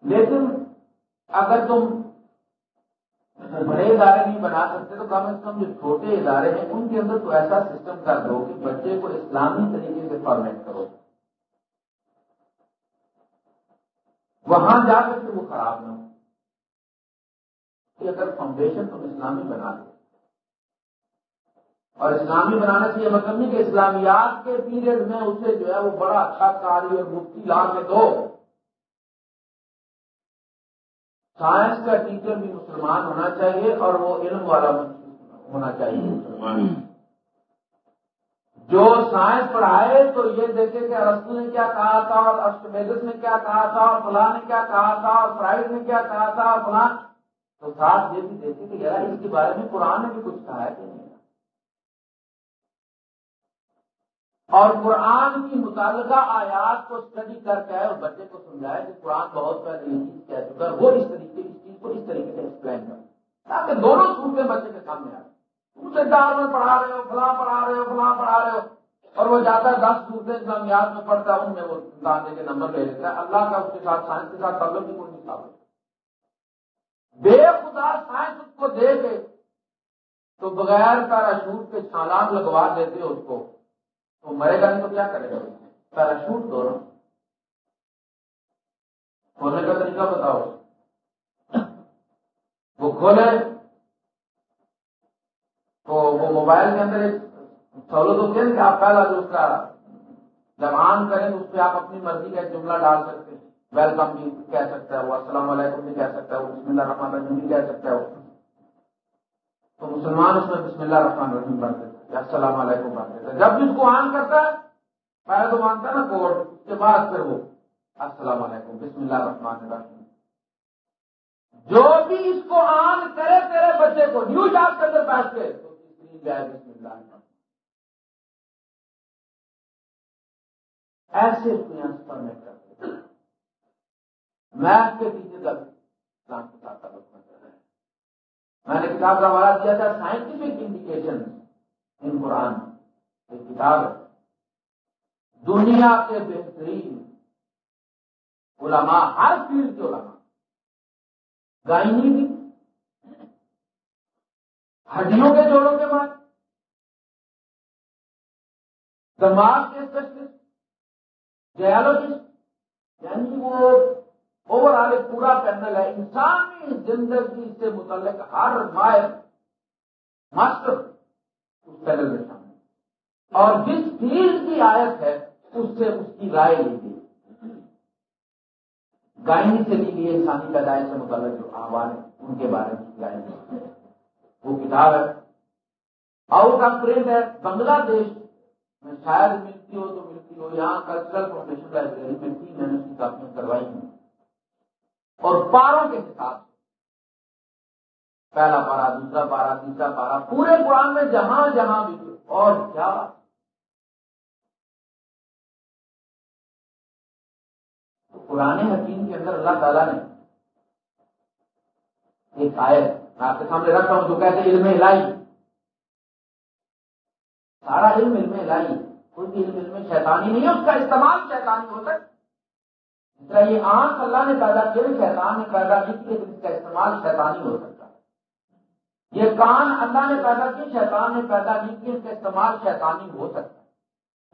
لیکن اگر تم بڑے ادارے نہیں بنا سکتے تو کم از کم جو چھوٹے ادارے ہیں، ان کے اندر تو ایسا سسٹم کر دو کہ بچے کو اسلامی طریقے سے فارمیٹ کرو۔ وہاں جا کر کے وہ خراب نہ ہو۔ کہ اگر فاؤنڈیشن تم اسلامی بنا دو۔ اور اسلامی بنانے سے یہ مطلب نہیں کہ اسلامیات کے پیریڈ میں اسے جو ہے وہ بڑا اچھا کاری اور مفتی لا کے دو۔ سائنس کا ٹیچر بھی مسلمان ہونا چاہیے اور وہ علم والا ہونا چاہیے۔ جو سائنس پڑھائے تو یہ دیکھے کہ رسو نے کیا کہا تھا اور اشٹویدس نے کیا کہا تھا اور فلاں نے کیا کہا تھا اور فرائڈ نے کیا کہا تھا اور فلاں۔ تو ساتھ یہ بھی دیکھے کہ یار اس کے بارے میں قرآن نے بھی کچھ کہا ہے اور قرآن کی متعلقہ آیات کو اسٹڈی کر کے اور بچے کو سمجھائے کہ قرآن بہت پہلے یہ چیز کہہ چکا ہے، وہ اس طریقے اس چیز کو اس طریقے سے ایکسپلین کر تاکہ دونوں صورتیں بچے کے سامنے آئے اسے دار میں پڑھا رہے ہو، فلاں پڑھا رہے ہو، فلاں پڑھا رہے ہو، اور وہ جاتا ہے دس صورتیں اسلامیات میں پڑھتا ہے ان میں وہ دانے کے نمبر لے لیتا ہے۔ اللہ کا اس کے ساتھ سائنس کے ساتھ تعلق بھی کوئی نہیں۔ ثابت بے خدا سائنس اس کو دے کے تو بغیر پیراشوٹ کے چھالان لگوا دیتے اس کو۔ تو مرے گا تو کیا کرے گا؟ پیراشوٹ دونوں۔ کھولنے کا طریقہ بتاؤ۔ وہ کھولے۔ تو وہ موبائل کے اندر ایک سہولت ہوتی ہے کہ آپ پہلا جو اس کا جب کریں اس پہ آپ اپنی مرضی کا جملہ ڈال سکتے ہیں۔ ویلکم بھی کہہ سکتا ہے وہ، السلام علیکم بھی کہہ سکتا ہے وہ، بسم اللہ الرحمن الرحیم بھی کہہ سکتا ہے تو مسلمان اس میں بسم اللہ الرحمن الرحیم پڑھتے تھے السلام علیکم پڑھتے تھے جب بھی اس کو آن کرتا ہے پہلے تو مانتا ہے نا کوڈ کے بعد پھر وہ۔ السلام علیکم، بسم اللہ الرحمن الرحیم۔ جو بھی اس کو آن کرے تیرے بچے کو، نیو جاب کے اندر بیٹھ کے، تو جائے بسم اللہ ایسے پر میں کرتے میتھ کے پیچھے کا اسلام کے ساتھ تعلق میں کر رہے ہیں میں نے کتاب کا حوالہ دیا تھا سائنٹیفک انڈیکیشن ان قرآن ایک کتاب ہے۔ دنیا کے بہترین علماء، ہر فیلڈ کے علماء۔ گائنی بھی، ہڈیوں کے جوڑوں کے بعد، دماغ کے اسپیشلسٹ جیالوجسٹ یعنی وہ اوور آل ایک پورا پینل ہے۔ انسانی زندگی سے متعلق ہر مائر ماسٹر اس پینل میں شامل اور جس فیلڈ کی آیت ہے، اس سے اس کی رائے لی گئی۔ گائنی سے لی گئی انسانی پیدائش سے متعلق جو آواز ہے ان کے بارے میں گائنی وہ کتاب ہے۔ آؤٹ آف پرنٹ ہے، بنگلہ دیش۔ میں شاید ملتی ہو تو ملتی ہو، یہاں کلچرل پروفیشن لائبریری میں تھی میں نے اس کی کاپیاں کروائی ہیں۔ اور پاروں کے حساب سے پہلا پارا، دوسرا پارا، تیسرا پارا، پورے قرآن میں جہاں جہاں بھی اور کیا؟ قرآن حکیم کے اندر اللہ تعالیٰ نے ایک آئے آپ کے سامنے رکھتا ہوں جو کہتے علم الہی۔ سارا علم علم الہی۔ کوئی بھی علم علم شیطانی نہیں ہے، اس کا استعمال شیطانی ہوتا ہے۔ یہ آنکھ اللہ نے پیدا کیا شیطان نے پیدا کی، اس کا استعمال شیطانی ہو سکتا ہے۔ یہ کان اللہ نے پیدا کی، شیطان نے پیدا کی کہ اس کا استعمال شیطانی ہو سکتا ہے؟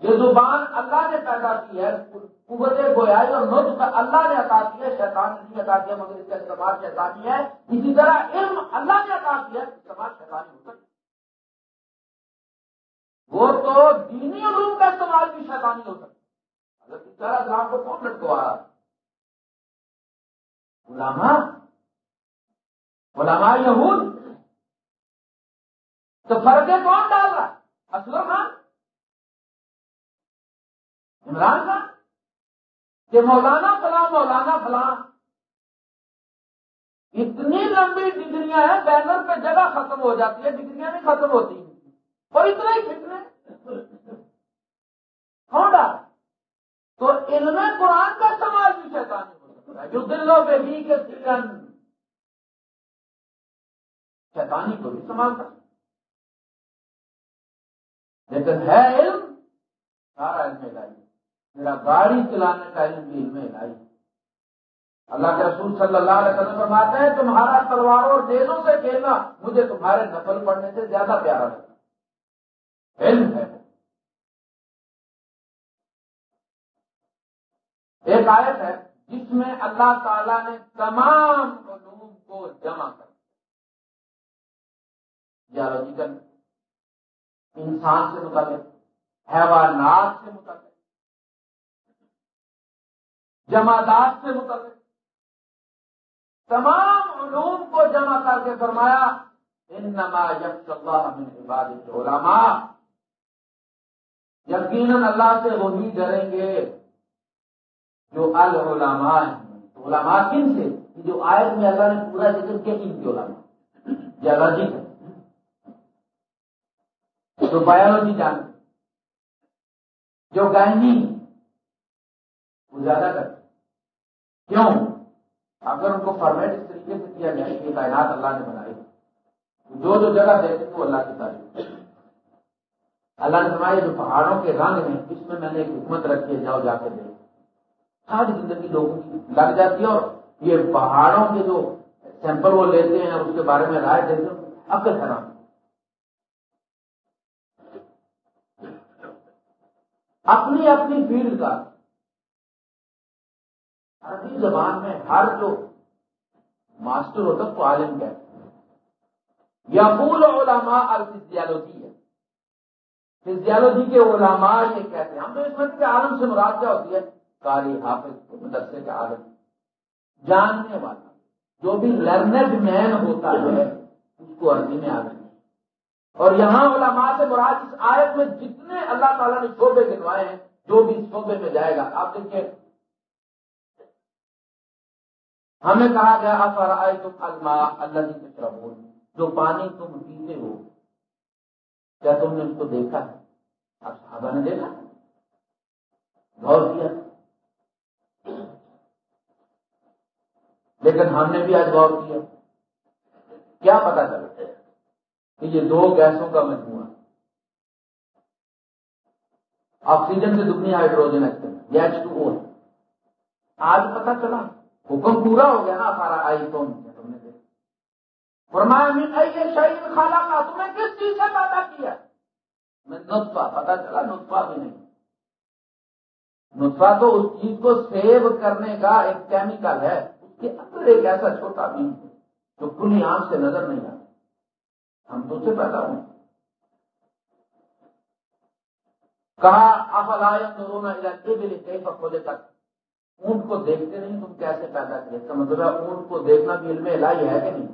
یہ زبان اللہ نے پیدا کی ہے، قوت گویائی اور نطق اللہ نے عطا کیا ہے، شیطان نے عطا کیا مگر اس کا استعمال شیطانی ہے۔ اسی طرح علم اللہ نے عطا کیا ہے استعمال شیطانی ہو سکتا ہے۔ وہ تو دینی علوم کا استعمال بھی شیطانی ہو سکتا اگر اس طرح اسلام کو کون لٹکوا رہا علماء۔ علماء یہود۔ تو فرق کون ڈال رہا اسلم خان؟ عمران خان؟ کہ مولانا فلاں مولانا فلاں۔ اتنی لمبی ڈگریاں ہیں، بینر پہ جگہ ختم ہو جاتی ہے، ڈگریاں نہیں ختم ہوتی۔ اور اتنا ہی فٹنے ڈال؟ تو علم قرآن کا استعمال بھی شیطانی ہو سکتا ہے جو دلوں پہ بھی کے سیزن شیطانی کو بھی استعمال کر۔ لیکن ہے علم، سارا علم لائیے۔ میرا گاڑی چلانے کا علم بھی علم الہی اللہ کے رسول صلی اللہ علیہ وسلم فرماتے ہیں، تمہارا تلواروں اور تیزوں سے کھیلنا مجھے تمہارے نقل پڑھنے سے زیادہ پیارا لگتا علم ہے۔ ایک آیت ہے، جس میں اللہ تعالی نے تمام علوم کو جمع کر جیالوجیکل انسان سے متعلق، حیوانات سے متعلق جماعت سے متعلق۔ تمام علوم کو جمع کر کے فرمایا ان نما عبادت علماء یقیناً اللہ سے وہی ڈریں گے جو العلماء ہیں۔ علماء کن سے؟ جو آئے میں اللہ نے پورا ذکر کیا، ان کے علماء۔ جیولوجی جو بایولوجی جانتے جو گائنی وہ زیادہ کرتے کیوں؟ اگر ان کو فرمیٹ اس طریقے سے کیا جائے کہ کائنات اللہ نے بنائی۔ جو جو جگہ دیکھتے وہ اللہ کی تعریف۔ اللہ نے فرمایا، جو پہاڑوں کے رنگ ہیں، اس میں میں نے ایک حکمت رکھی ہے، جاؤ جا کے دیکھ ساری زندگی لوگوں کی لگ جاتی ہے اور یہ پہاڑوں کے جو سیمپل وہ لیتے ہیں اس کے بارے میں رائے دیتے ہیں، اب کے خراب اپنی اپنی فیلڈ کا۔ عربی زبان میں ہر جو ماسٹر ہوتا ہے تو عالم کہتے ہیں۔ یا پول علماء الفزیالوجی ہے۔ فزیالوجی کے علماء یہ کہتے ہیں۔ ہم تو اس وقت کے عالم سے مراد کیا ہوتی ہے؟ کاری حافظ مدرسے کے عالم۔ جاننے والا، جو بھی لرنڈ مین ہوتا ہے، اس کو عربی میں عالم اور یہاں علماء سے مراد اس آیت میں جتنے اللہ تعالیٰ نے شعبے گنوائے ہیں، جو بھی شعبے میں جائے گا، آپ دیکھیے ہمیں کہا گیا آئے تم الما اللہ جی جو پانی تم پیتے ہو۔ کیا تم نے اس کو دیکھا؟ ہے اب صحابہ نے دیکھا؟ غور کیا۔ لیکن ہم نے بھی آج غور کیا۔ کیا پتا چلا؟ کہ یہ دو گیسوں کا مجموعہ آکسیجن سے دگنی ہائیڈروجن یہ ایچ ٹو او ہے۔ آج پتا چلا، حکم پورا ہو گیا نا سارا آئی کون تم نے فرمایا شہید خالہ کا تم نے کس چیز سے پیدا کیا؟ میں نطفہ پتا چلا، نطفہ بھی نہیں۔ نطفہ تو اس چیز کو سیو کرنے کا ایک کیمیکل ہے، اس کے اندر ایک ایسا چھوٹا بھی جو کھلی آنکھ سے نظر نہیں آتا۔ ہم تو سے پیدا ہوں۔ کہا افلائے رونا علاقے بھی کئی پکولے تک اونٹ کو دیکھتے نہیں، تم کیسے پیدا کیے؟ اس مطلب اونٹ کو دیکھنا بھی علم الہی ہے کہ نہیں؟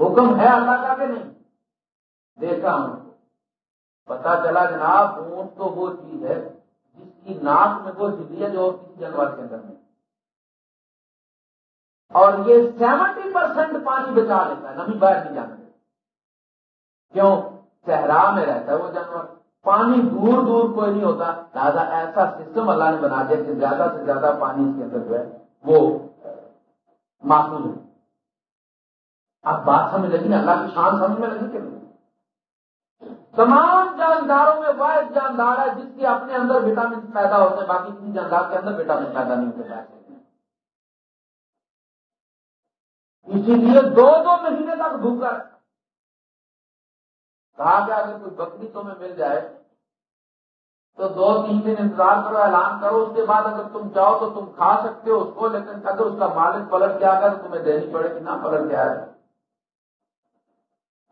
حکم ہے اللہ کا کہ نہیں؟ دیکھا اونٹ کو۔ پتا چلا جناب، اونٹ تو وہ چیز ہے جس کی ناک میں وہ جدی ہے جو کسی جانور کے اندر میں اور یہ سیونٹی پرسینٹ پانی بچا لیتا ہے، نمی باہر نہیں جانے کیوں؟ صحرا میں رہتا ہے وہ جانور۔ پانی دور دور کوئی نہیں ہوتا۔ لہٰذا ایسا سسٹم اللہ نے بنا دیا کہ زیادہ سے زیادہ پانی اس کے اندر جو ہے وہ محفوظ ہے اب بات سمجھ لگی نا؟ اللہ کی شان سمجھ میں لگی کہ تمام جانداروں میں واحد جاندار ہے جس کے اپنے اندر وٹامن پیدا ہوتے ہیں، باقی کسی جاندار کے اندر وٹامن پیدا نہیں ہوتے۔ اسی لیے دو دو مہینے تک بھوکا رکھا کہا کہ اگر کوئی بکری تمہیں مل جائے تو دو تین دن انتظار کرو، اعلان کرو، اس کے بعد اگر تم چاہو تو تم کھا سکتے ہو اس کو، لیکن اگر اس کا مالک پلٹ کے کیا کر تمہیں دینی پڑے گی، نہ پلٹ کیا ہے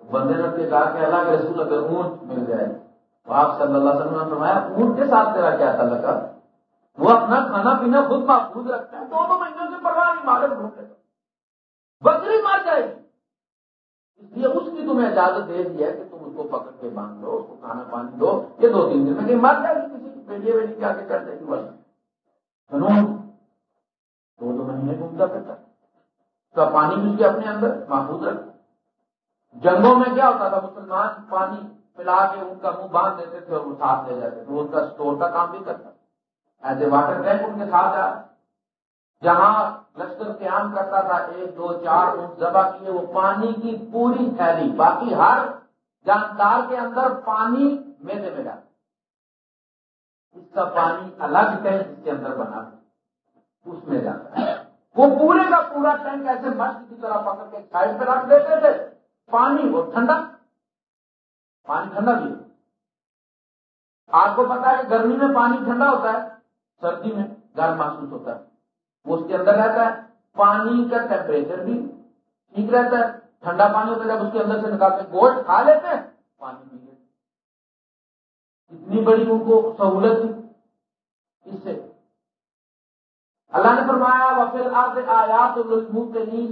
بندے نے کہا کہ اللہ کے رسول اگر اونٹ مل جائے، تو آپ صلی اللہ علیہ وسلم نے فرمایا، اونٹ کے ساتھ تیرا کیا تھا لگا وہ اپنا کھانا پینا خود محفوظ رکھتے ہیں دو دو مہینوں سے پرواہ نہیں، مالک ڈھونڈے بکری مار جائے گی۔ اس لیے اس کی تمہیں اجازت دے دی ہے کہ تم کو پکڑ کے باندھ دو اس کو کھانا پانی دو یہ دو تین دن میں کہیں مر جائے گی کسی کی بیٹی بیٹی کیا کے کر دے گی، بس۔ سنو، دو دو مہینے گھومتا پھرتا۔ اس کا پانی بھی اس کے اپنے اندر؟ محفوظ رکھ۔ جنگوں میں کیا ہوتا تھا؟ مسلمان پانی پلا کے ان کا منہ باندھ دیتے تھے اور وہ ساتھ لے جاتے تھے۔ وہ ان کا اسٹور کا کام بھی کرتا ایز اے واٹر ٹینک ان کے ساتھ آ جہاں لشکر قیام کرتا تھا، ایک، دو، چار اونٹ ذبح کیے، وہ پانی کی پوری تھیلی، باقی ہر جاندار کے اندر پانی میدے میں ڈالتا اس کا پانی الگ ٹینک جس کے اندر بنا اس میں جاتا ہے۔ وہ پورے کا پورا ٹینک ایسے مشق کی طرح پکڑ کے سائڈ پہ رکھ دیتے تھے۔ پانی وہ ٹھنڈا۔ پانی ٹھنڈا بھی آپ کو پتا ہے، گرمی میں پانی ٹھنڈا ہوتا ہے۔ سردی میں گرم محسوس ہوتا ہے۔ وہ اس کے اندر رہتا ہے۔ پانی کا ٹیمپریچر بھی ٹھیک رہتا ہے۔ ٹھنڈا پانی ہوتا ہے، جب اس کے اندر سے نکالتے گوشت کھا لیتے ہیں، پانی پی لیتے۔ اتنی بڑی ان کو سہولت تھی۔ اس سے۔ اللہ نے فرمایا وفیل آپ آیات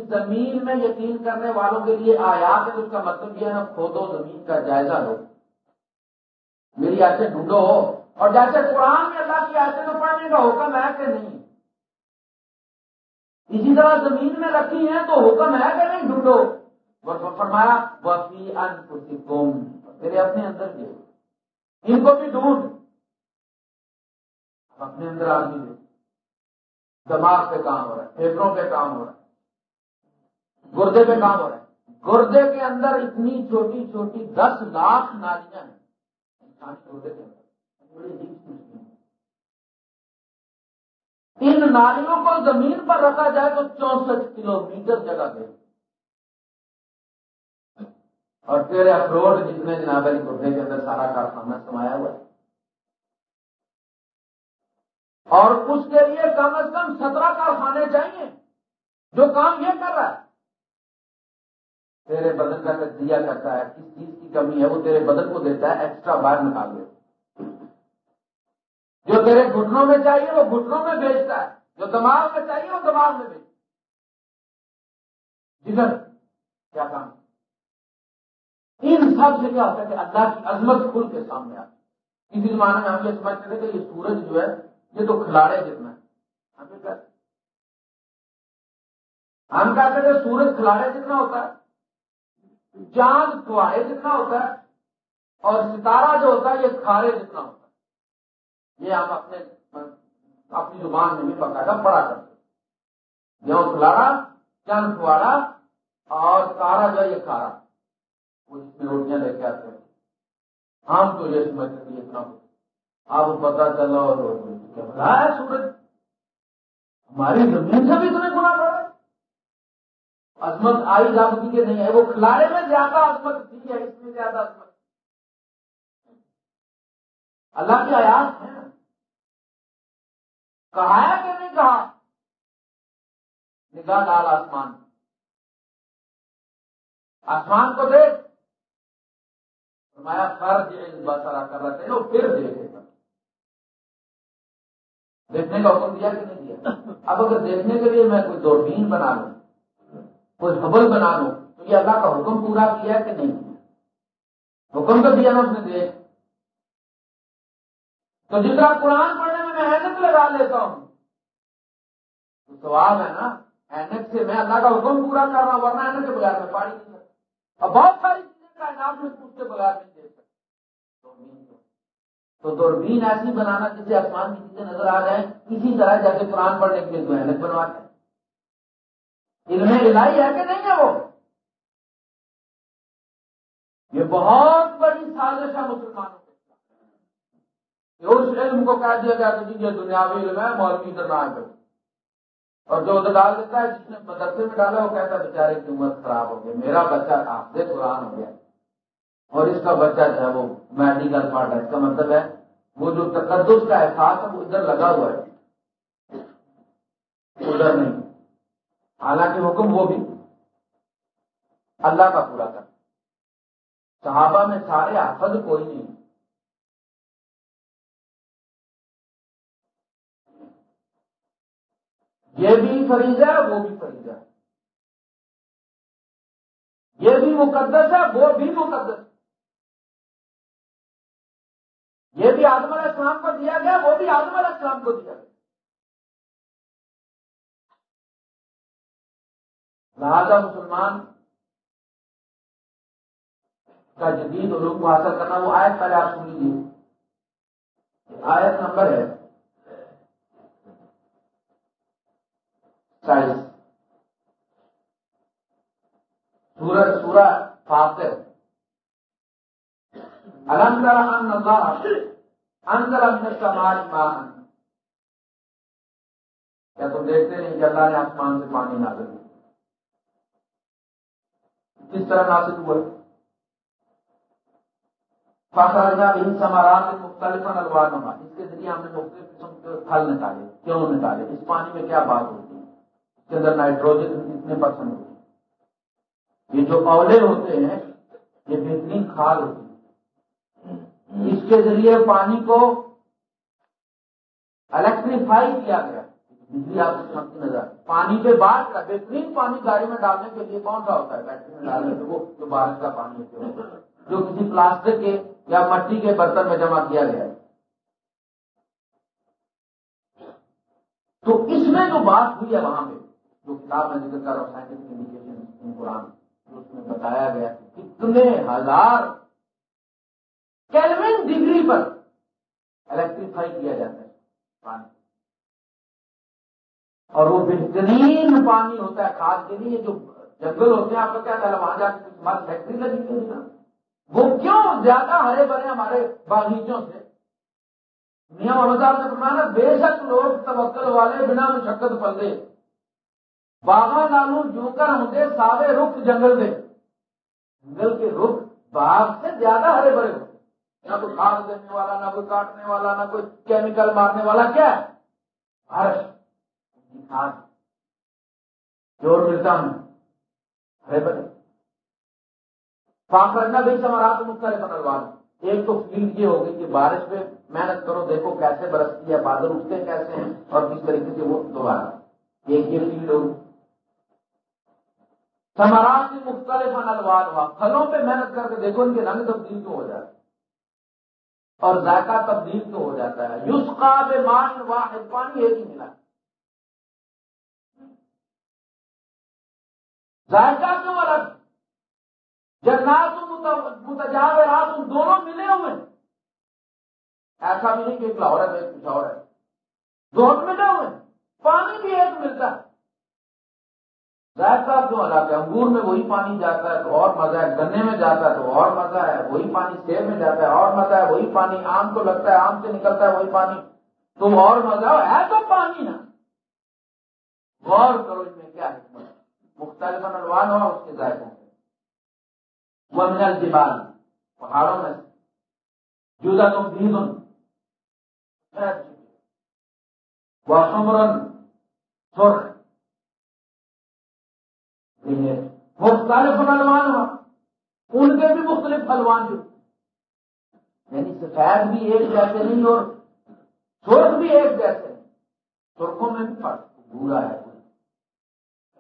زمین میں یقین کرنے والوں کے لیے آیات ہے اس کا مطلب یہ ہے نا کھودو زمین کا جائزہ لو۔ میری ایسے ڈھونڈو۔ ہو اور جیسے قرآن میں اللہ کی ایسے تو پڑھنے کا حکم ہے کہ نہیں۔ اسی طرح زمین میں رکھی ہیں تو حکم ہے کہ نہیں، ڈھونڈو۔ فرمایا وفی ان میرے اپنے اندر بھی ان کو بھی ڈھونڈ۔ اپنے اندر آدمی دے دماغ پہ کام ہو رہا ہے پھیپڑوں پہ کام ہو رہا ہے۔ گردے پہ کام ہو رہا ہے۔ گردے کے اندر اتنی چھوٹی چھوٹی دس لاکھ نالیاں ہیں۔ گردے کے اندر۔ ان نالیوں کو زمین پر رکھا جائے تو چونسٹھ کلو میٹر جگہ دے۔ اور تیرے اخروٹ جتنے جناب علی گردے کے اندر سارا کارخانہ سمایا ہوا ہے۔ اور اس کے لیے کم از کم سترہ کارخانے چاہیے جو کام یہ کر رہا ہے۔ تیرے بدن کا تجزیہ کرتا ہے، کس چیز کی کمی ہے، وہ تیرے بدن کو دیتا ہے ایکسٹرا باہر نکال دیتا جو تیرے گھٹنوں میں چاہیے، وہ گھٹنوں میں بیچتا ہے۔ جو دماغ میں چاہیے، وہ دماغ میں بیچتا جگر جی کیا کام؟ ان سب سے کیا ہوتا ہے کہ اللہ کی عظمت کھل کے سامنے آتی کسی زمانے میں ہم یہ سمجھتے تھے کہ یہ سورج جو ہے، یہ تو کھلاڑے جتنا ہے۔ ہم کہتے ہم کہتے تھے سورج کھلاڑے جتنا ہوتا ہے، چاند کھوارے جتنا ہوتا ہے، اور ستارہ جو ہوتا ہے، یہ کھارے جتنا ہوتا ہے۔ یہ ہم اپنے اپنی زبان میں بھی باقاعدہ پڑھا کرتے جو کھلاڑا چند کھواڑا اور تارا جو یہ کھارا۔ میں روٹیاں لے کے آتے ہیں۔ ہم تو یہ سمجھتے تھے اتنا اب پتا چلا اور ہے سورج؟ ہماری زمین سے بھی تمہیں گنا پڑا عظمت آئی جاتی کہ نہیں ہے، وہ کھلاڑے میں زیادہ عظمت تھی ہے اس میں زیادہ عظمت اللہ کی آیات ہے کہا ہے کہ نہیں کہا؟ نگاہ ڈال آسمان۔ آسمان کو دیکھ۔ فرمایا، فرض بسرا کر رہے تھے پھر دیکھے گا دیکھنے کا حکم دیا کہ نہیں دیا؟ اب اگر دیکھنے کے لیے میں کوئی دوربین بنا لوں، کوئی حبل بنا لوں، تو یہ اللہ کا حکم پورا کیا کہ نہیں؟ حکم تو دیا نا اس نے دیکھ تو جس طرح قرآن پڑھنے میں محنت لگا لیتا ہوں، تو سوال ہے نا اینک سے میں اللہ کا حکم پورا کر رہا ہوں، ورنہ اینک کے بغیر میں پاڑی نہیں اور بہت ساری چیزیں کائنات میں اس کے بغیر نہیں دے سکتے۔ تو دوربین ایسی بنانا جسے آسمان کی چیزیں نظر آ جائیں، اسی طرح جیسے قرآن پڑھنے کے لیے تو اینک بنواتے ہیں۔ علم الہی ہے کہ نہیں ہے وہ؟ یہ بہت بڑی سازش ہے مسلمانوں کے اس علم کو کہہ دیا گیا کہ یہ دنیاوی علم ہے، مولوی ادھر نہ آ اور جو ڈال دیتا ہے، جس نے مدرسے میں ڈالا، وہ کہتا ہے بیچارے کی عمر خراب ہو گئی، میرا بچہ آپ سے قرآن ہو گیا۔ اور اس کا بچہ جو ہے وہ میڈیکل پارٹ ہے۔ اس کا مطلب ہے وہ جو تقدس کا احساس ہے وہ ادھر لگا ہوا ہے۔ ادھر نہیں۔ حالانکہ حکم وہ بھی اللہ کا پورا کر صحابہ میں سارے حافظ کوئی نہیں۔ یہ بھی فریضہ ہے، وہ بھی فریضہ ہے۔ یہ بھی مقدس ہے، وہ بھی مقدس۔ ہے یہ بھی آدم علیہ السلام کو دیا گیا، وہ بھی آدم علیہ السلام کو دیا گیا۔ لہذا مسلمان کا جدید علوم کو حاصل کرنا، وہ آیت پہلے آپ سن لیجیے آیت نمبر ہے۔ چالیس سورج سورہ فاطر۔ الحمد اللہ اندر اندر سماج مان کیا تم دیکھتے نہیں کہ اللہ نے آسمان سے پانی نازل کیا؟ کس طرح نازل ہوا؟ فخرجہ بھی سمارات مختلف الوان اس کے ذریعے ہم نے مختلف قسم کے پھل نکالے. کیوں نکالے؟ اس پانی میں کیا بات ہوتی ہے؟ اس کے اندر نائٹروجن کتنے پرسنٹ ہوتی ہے یہ جو اولے ہوتے ہیں، یہ بہترین کھاد ہوتی ہے اس کے ذریعے پانی کو الیکٹریفائی کیا گیا۔ بجلی آپ کو سمجھتی نظر پانی پہ بات کا بہترین پانی گاڑی میں ڈالنے کے لیے کون سا ہوتا ہے؟ بیٹری میں ڈالنے کے وہ جو بارش کا پانی ہوتا ہے۔ جو کسی پلاسٹک کے یا مٹی کے برتن میں جمع کیا گیا ہے۔ تو اس میں جو بات ہوئی ہے وہاں پہ، جو کتاب میں ذکر کر رہا ہوں سائنٹفک انڈیکیشن قرآن اس میں بتایا گیا کتنے ہزار کیلوین ڈگری پر الیکٹریفائی کیا جاتا ہے پانی اور وہ بہترین پانی ہوتا ہے کھاد کے لیے، جو جنگل ہوتے ہیں، آپ کو کیا کہا وہاں جا کے کچھ فیکٹری لگی ہوئی نا؟ وہ کیوں زیادہ ہرے بھرے ہمارے باغیچوں سے؟ میاں محمد صاحب نے فرمایا، بے شک لوگ توکل والے بنا مشقت پلے باغا نالو جو کر ہوتے سارے رخ جنگل دے۔ جنگل کے رخ باغ سے زیادہ ہرے بھرے ہوتے نہ کوئی کھاد دینے والا نہ کوئی کاٹنے والا نہ کوئی کیمیکل مارنے والا کیا ہے؟ ہرش کھاد۔ جوڑ ملتا ہوں۔ ہرے بھرے پاک کرنا بھی سمارات مختلف بدلوان ایک تو فیلڈ یہ ہوگی کہ بارش پہ محنت کرو، دیکھو کیسے برستی ہے، بادل اٹھتے کیسے ہیں، اور کس طریقے سے وہ دوبارہ۔ ایک یہ فیلڈ ہوگی سمارات کی مختلف انلوان ہوا۔ پھلوں پہ محنت کر کے دیکھو ان کے رنگ تبدیل تو ہو جاتا ہے اور ذائقہ تبدیل تو ہو جاتا ہے۔ یوس کا بے مان واحد، پانی ایک ہی ملا۔ ذائقہ کیوں الگ؟ جنات متجاورات دونوں ملے ہوئے۔ ایسا بھی نہیں کہ ایک لاہور ہے ایک پشاور ہے۔ دونوں ملے ہوئے۔ پانی بھی ایک ملتا ہے۔ ذائقہ کیوں الگ ہے انگور میں وہی پانی جاتا ہے تو اور مزہ ہے، گنے میں جاتا ہے تو اور مزہ ہے، وہی پانی سیب میں جاتا ہے اور مزہ ہے، وہی پانی آم کو لگتا ہے، آم سے نکلتا ہے، وہی پانی۔ تم اور مزہ، ہے تو پانی نا۔ غور کرو اس میں کیا ہے۔ مختلف انوان ہوا اس کے ذائقوں من الجبال، پہاڑوں میں جدا تم بھی وہ سمرن سر مختلف پلوان ہوا ان کے بھی مختلف پلوان جو یعنی سفید بھی ایک جیسے نہیں اور سرخ بھی ایک جیسے سرخوں میں بھی فرق بھورا ہے۔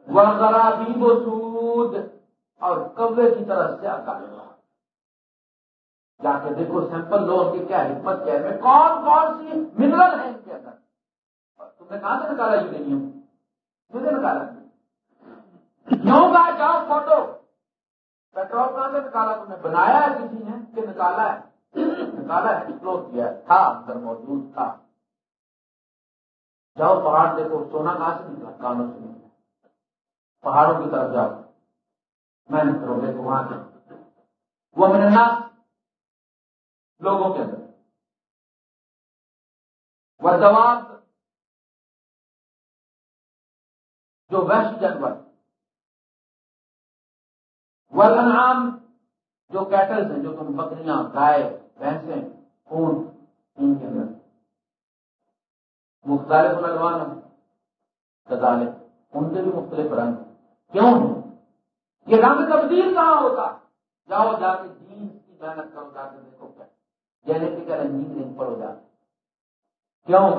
وہ ذرا بھی وہ سود اور کبے کی طرح سے آتا جا کے دیکھو سیمپل لو ان کیا حکمت کیا ہے۔ کون کون سی منرل ہے ان کے اندر؟ تم نے کہاں سے نکالا یہ مجھے نکالا؟ کیوں کہا جاؤ فوٹو۔ پیٹرول کہاں سے نکالا تم نے، بنایا ہے کسی نے؟ کہ نکالا ہے؟ نکالا ہے ایکسپلور کیا تھا، اندر موجود تھا۔ جاؤ پہاڑ دیکھو، سونا کہاں سے نکلا؟ کانوں سے نکلا۔ پہاڑوں کی طرف جاؤ۔ محنت کرو گے تو وہاں سے۔ وہ میرے نام لوگوں کے اندر۔ وہ جو ویسٹ جانور۔ ولنعام جو کیٹلز ہیں، جو تم بکریاں، گائے، بھینسیں، خون، ان کے اندر۔ مختلف الوان ہیں۔ ان سے بھی مختلف رنگ۔ کیوں؟ یہ رنگ تبدیل کہاں ہوتا؟ جاؤ، جا کے جینس کی محنت کرو، جا کے دیکھو کیا۔ جینیٹیکل انجینئرنگ پڑھو جا کیوں؟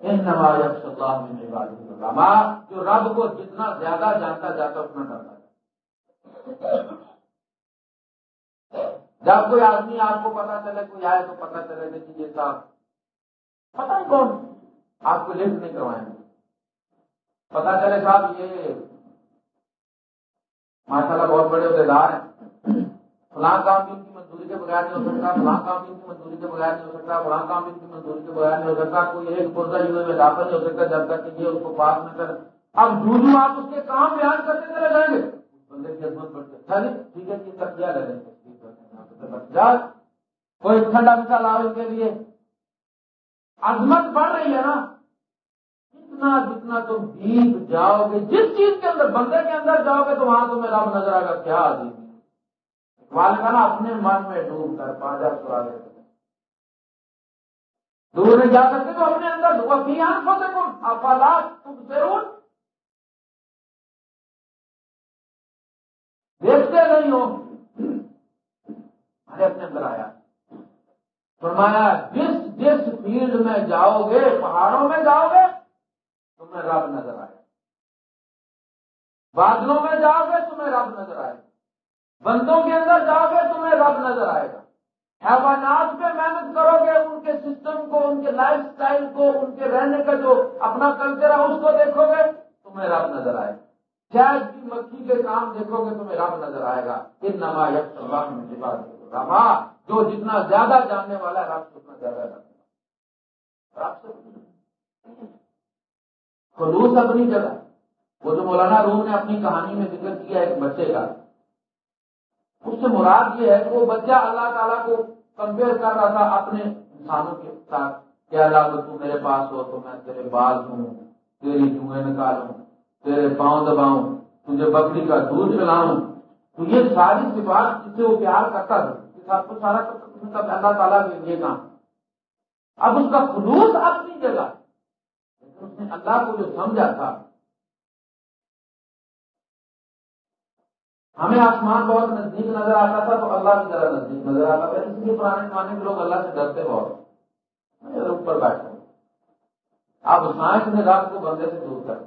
ان نواز اللہ جو رب کو جتنا زیادہ جانتا جاتا اتنا ڈرتا جب کوئی آدمی آپ کو پتا چلے، کوئی آئے تو پتا چلے کہ جی یہ صاحب پتا نہیں کون؟ آپ کو لفٹ نہیں کروائیں گے۔ پتا چلے صاحب، یہ ماشاء اللہ بہت بڑے عہدیدار ہیں۔ فلاں کام بھی ان کی منظوری کے بغیر نہیں ہو سکتا، فلاں کام بھی ان کی منظوری کے بغیر نہیں ہو سکتا، فلاں کام بھی ان کی منظوری کے بغیر نہیں ہو سکتا، کوئی ایک پورزہ یو میں داخل نہیں ہو سکتا، جب تک کہ یہ اس کو پاس نہ کر اب جو جو آپ اس کے کام بیان کرتے چلے جائیں گے۔ بندے کی عظمت بڑھتے چلیے ٹھیک ہے کہ کر دیا لگے؟ کوئی ٹھنڈا میٹھا لاؤ کے لیے۔ عظمت بڑھ رہی ہے نا۔ جتنا جتنا تم ڈیپ جاؤ گے، جس چیز کے اندر، بندے کے اندر جاؤ گے، تو وہاں تمہیں رب نظر آئے گا، کیا عظیم والنا اپنے من میں ڈوب کر، پاجا سوا لے دور نہیں جا سکتے تو اپنے اندر اپنی آنکھوں سے کون؟ افالات تم ضرور دیکھتے نہیں ہو۔ ارے اپنے اندر آیا۔ فرمایا، جس جس فیلڈ میں جاؤ گے، پہاڑوں میں جاؤ گے، تمہیں رب نظر آئے۔ بادلوں میں جاؤ گے، تمہیں رب نظر آئے۔ بندوں کے اندر جاؤ گے، تمہیں رب نظر آئے گا۔ حیوانات پہ محنت کرو گے، ان کے سسٹم کو، ان کے لائف سٹائل کو، ان کے رہنے کا جو اپنا کلچر ہے، اس کو دیکھو گے، تمہیں رب نظر آئے گا۔ شاید کی مکھی کے کام دیکھو گے تمہیں رب نظر آئے گا۔ ان نما رما جو جتنا زیادہ جاننے والا ہے، رب اتنا زیادہ جاننے والا رب خلوص اپنی جگہ۔ وہ جو مولانا روم نے اپنی کہانی میں ذکر کیا ایک بچے کا۔ اس سے مراد یہ ہے کہ وہ بچہ اللہ تعالیٰ کو کمپیئر کر رہا تھا اپنے انسانوں کے ساتھ۔ کہ اللہ تو میرے پاس ہو تو میں تیرے بال دوں، تیری جوئیں نکالوں۔ تیرے پاؤں دباؤں، تجھے بکری کا دودھ پلاؤں۔ تو یہ ساری صفات جس سے وہ پیار کرتا تھا کو سارا مطلب اللہ تعالیٰ کے یہ کام اب اس کا خلوص اپنی جگہ۔ اس نے اللہ کو جو سمجھا تھا۔ ہمیں آسمان بہت نزدیک نظر آتا تھا تو اللہ کی طرح نزدیک نظر آتا تھا۔ اس لیے پرانے زمانے کے لوگ اللہ سے ڈرتے بہت۔ اوپر بیٹھے اب سائنس نے رات کو بندے سے دور کر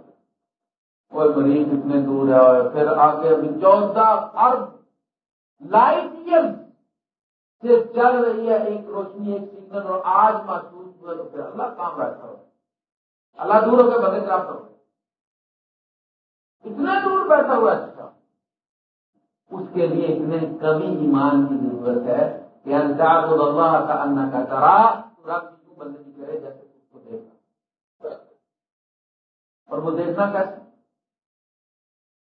کوئی مریض کتنے دور ہے پھر آگے ابھی چودہ ارب لائٹ ایئر سے چل رہی ہے ایک روشنی، ایک سگنل اور آج محسوس ہوا تو پھر اللہ کام بیٹھا ہو اللہ دور ہو کے بندے خراب کرو۔ اتنا دور بیٹھا ہوا اچھا اس کے لیے اتنے کبھی ایمان کی ضرورت ہے کہ انجاب اللہ کا انا کا کرا رب بندگی کرے جیسے اس کو دیکھا اور وہ دیکھنا کیسے؟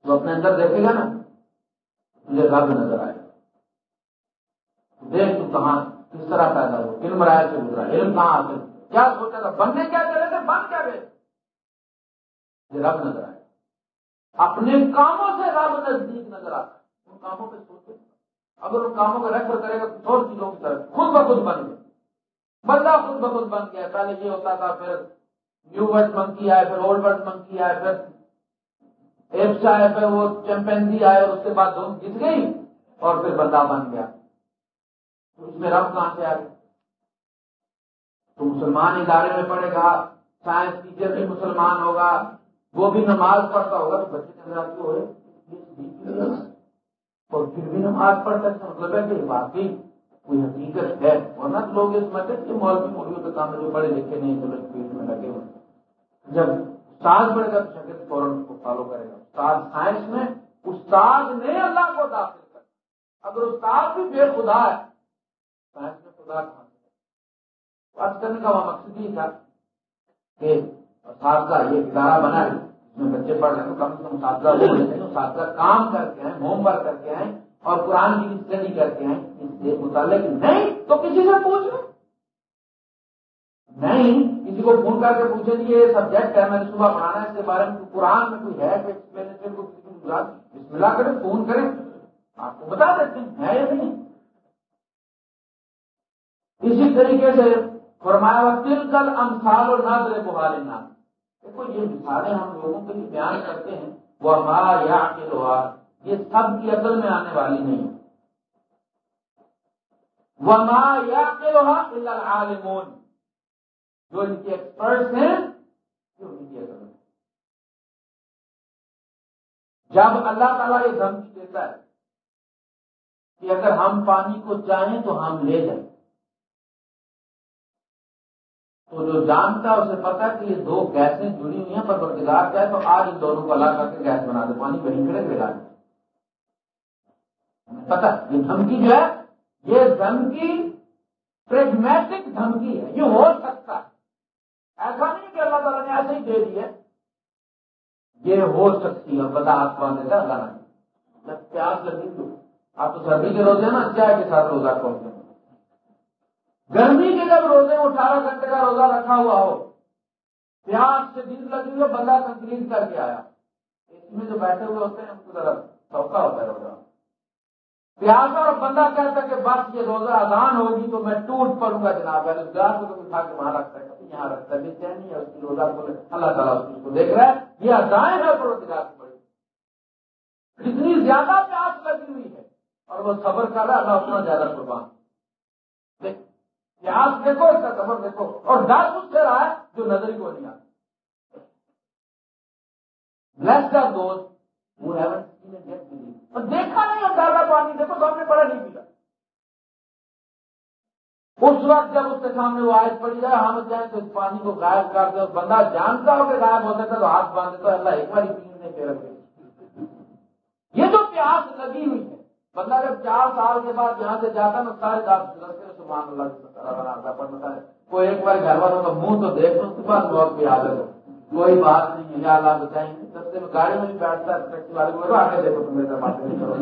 تو اپنے اندر دیکھے گا نا، مجھے رب نظر آئے۔ دیکھ تو کہاں کس طرح پیدا ہو کن مرائے سے گزرا، علم کہاں آتے کیا سوچا تھا، بننے کیا چلے تھے، بن کیا گئے؟ یہ رب نظر آئے۔ اپنے کاموں سے رب نزدیک نظر آتا ان کاموں پہ سوچے۔ اگر ان کاموں کا ریفر کرے گا تو سو چیزوں کی طرف خود بخود بن گئے۔ بندہ خود بخود بن گیا۔ پہلے یہ ہوتا تھا، پھر نیو برڈ منکی آئے پھر اولڈ برڈ منکی آئے پھر ایپس آئے پھر وہ چیمپینزی آئے اس کے بعد دونوں جیت گئی اور پھر بندہ بن گیا۔ اس میں رب کہاں سے آ گئی تو مسلمان ادارے میں پڑھے گا، سائنس ٹیچر بھی مسلمان ہوگا، وہ بھی نماز پڑھتا ہوگا، تو بچے کے اندر ہوئے اور پھر بھی نماز پڑھ سکتے مطلب ہے کہ واقعی کوئی حقیقت ہے۔ ورنہ لوگ اس مدد کے مولوی مولویوں کے کام جو پڑھے لکھے نہیں چلو پیٹ میں لگے ہوئے جب استاد پڑھے گا تو شکل فوراً کو فالو کرے گا۔ استاد سائنس میں استاد نے اللہ کو داخل کر اگر استاد بھی بے خدا ہے، سائنس میں خدا کھانا بات کرنے کا وہ مقصد ہی تھا کہ استاد کا یہ ادارہ بنا ہے جس میں بچے پڑھ رہے ہیں تو کم سے کم ساتھ ہو ساتھ کام کر کے آئے ہوم ورک کر کے آئے اور قرآن کی اسٹڈی کر کے آئے اس متعلق نہیں تو کسی سے پوچھ لو۔ نہیں کسی کو فون کر کے پوچھیں گے یہ سبجیکٹ ہے، میں نے صبح پڑھانا ہے، اس کے بارے میں قرآن میں کوئی ہے بسم اللہ کریں، فون کریں۔ آپ کو بتا دیتے ہیں، ہے یا نہیں؟ اسی طریقے سے فرمایا تل کل امسال اور نہ دے بحال دیکھو، یہ مثالیں ہم لوگوں کے لیے بیان کرتے ہیں۔ وہ ہمارا یا یہ سب کی اصل میں آنے والی نہیں۔ وہ یا عالمون جو ان کے ایکسپرٹس ہیں، جو ان کی اصل میں جب اللہ تعالیٰ یہ دھمکی دیتا ہے کہ اگر ہم پانی کو چاہیں تو ہم لے جائیں۔ تو جو جانتا ہے، اسے پتا کہ یہ دو گیسیں جڑی ہوئی ہیں پر بردگار جائے تو آج ان دونوں کو الگ کر کے گیس بنا دے، پانی وہیں کھڑے کھڑے پتا یہ دھمکی جو ہے، یہ دھمکی، پریگمیٹک دھمکی ہے۔ یہ ہو سکتا ہے۔ ایسا نہیں کہ اللہ تعالیٰ نے ایسے ہی دے دی ہے۔ یہ ہو سکتی ہے، بتا آپ کو اللہ نے۔ جب پیاس لگی تو آپ تو سردی کے روزے نا، چائے کے ساتھ روزہ کھولتے ہیں۔ گرمی کے جب روزے اٹھارہ گھنٹے کا روزہ رکھا ہوا ہو، پیاس سے دن لگی ہوئی بندہ کنکریٹ کر کے آیا۔ اس میں جو بیٹھے ہوئے ہوتے ہیں، ان کو ذرا سوکھا ہوتا ہے روزہ۔ پیاس اور بندہ کہتا کہ بس یہ روزہ اذان ہوگی تو میں ٹوٹ پڑوں گا جناب۔ ہے اس گاس کو اٹھا کے وہاں رکھتا ہے۔ کبھی یہاں رکھتا ہے چینی ہے؟ اس کی روزہ کو اللہ تعالیٰ اس کو دیکھ رہا ہے۔ یہ ازائن ہے روزگار کی بڑی جتنی زیادہ پیاس لگی ہوئی ہے۔ اور وہ صبر کر رہا ہے، اللہ اتنا زیادہ قربان۔ پیاس دیکھو، اس کا سفر دیکھو۔ اور ڈر اس سے رہا ہے جو نظر کو نہیں آتا۔ بلیس کا دوست اور دیکھا نہیں ہم ڈالا پانی، دیکھو تو ہم نے بڑا نہیں پیا۔ اس وقت جب اس کے سامنے وہ آیت پڑی جائے ہم جائیں تو اس پانی کو غائب کر دے بندہ جانتا ہو کہ غائب ہوتا تھا تو ہاتھ باندھ دیتا اللہ ایک بار ہی پینے پھر یہ جو پیاس لگی ہوئی ہے، بندہ جب چار سال کے بعد یہاں سے جاتا نا سارے دس سبحان اللہ کوئی ایک بار گھر والوں کا منہ تو دیکھ لو، اس کے بعد بہت بھی عادت ہو کوئی بات نہیں ہے یا اللہ بتائیں گے۔ سستے میں گاڑی میں بھی بیٹھتا ٹیکسی والے کو آگے دیکھو تم میرے بات نہیں کرو۔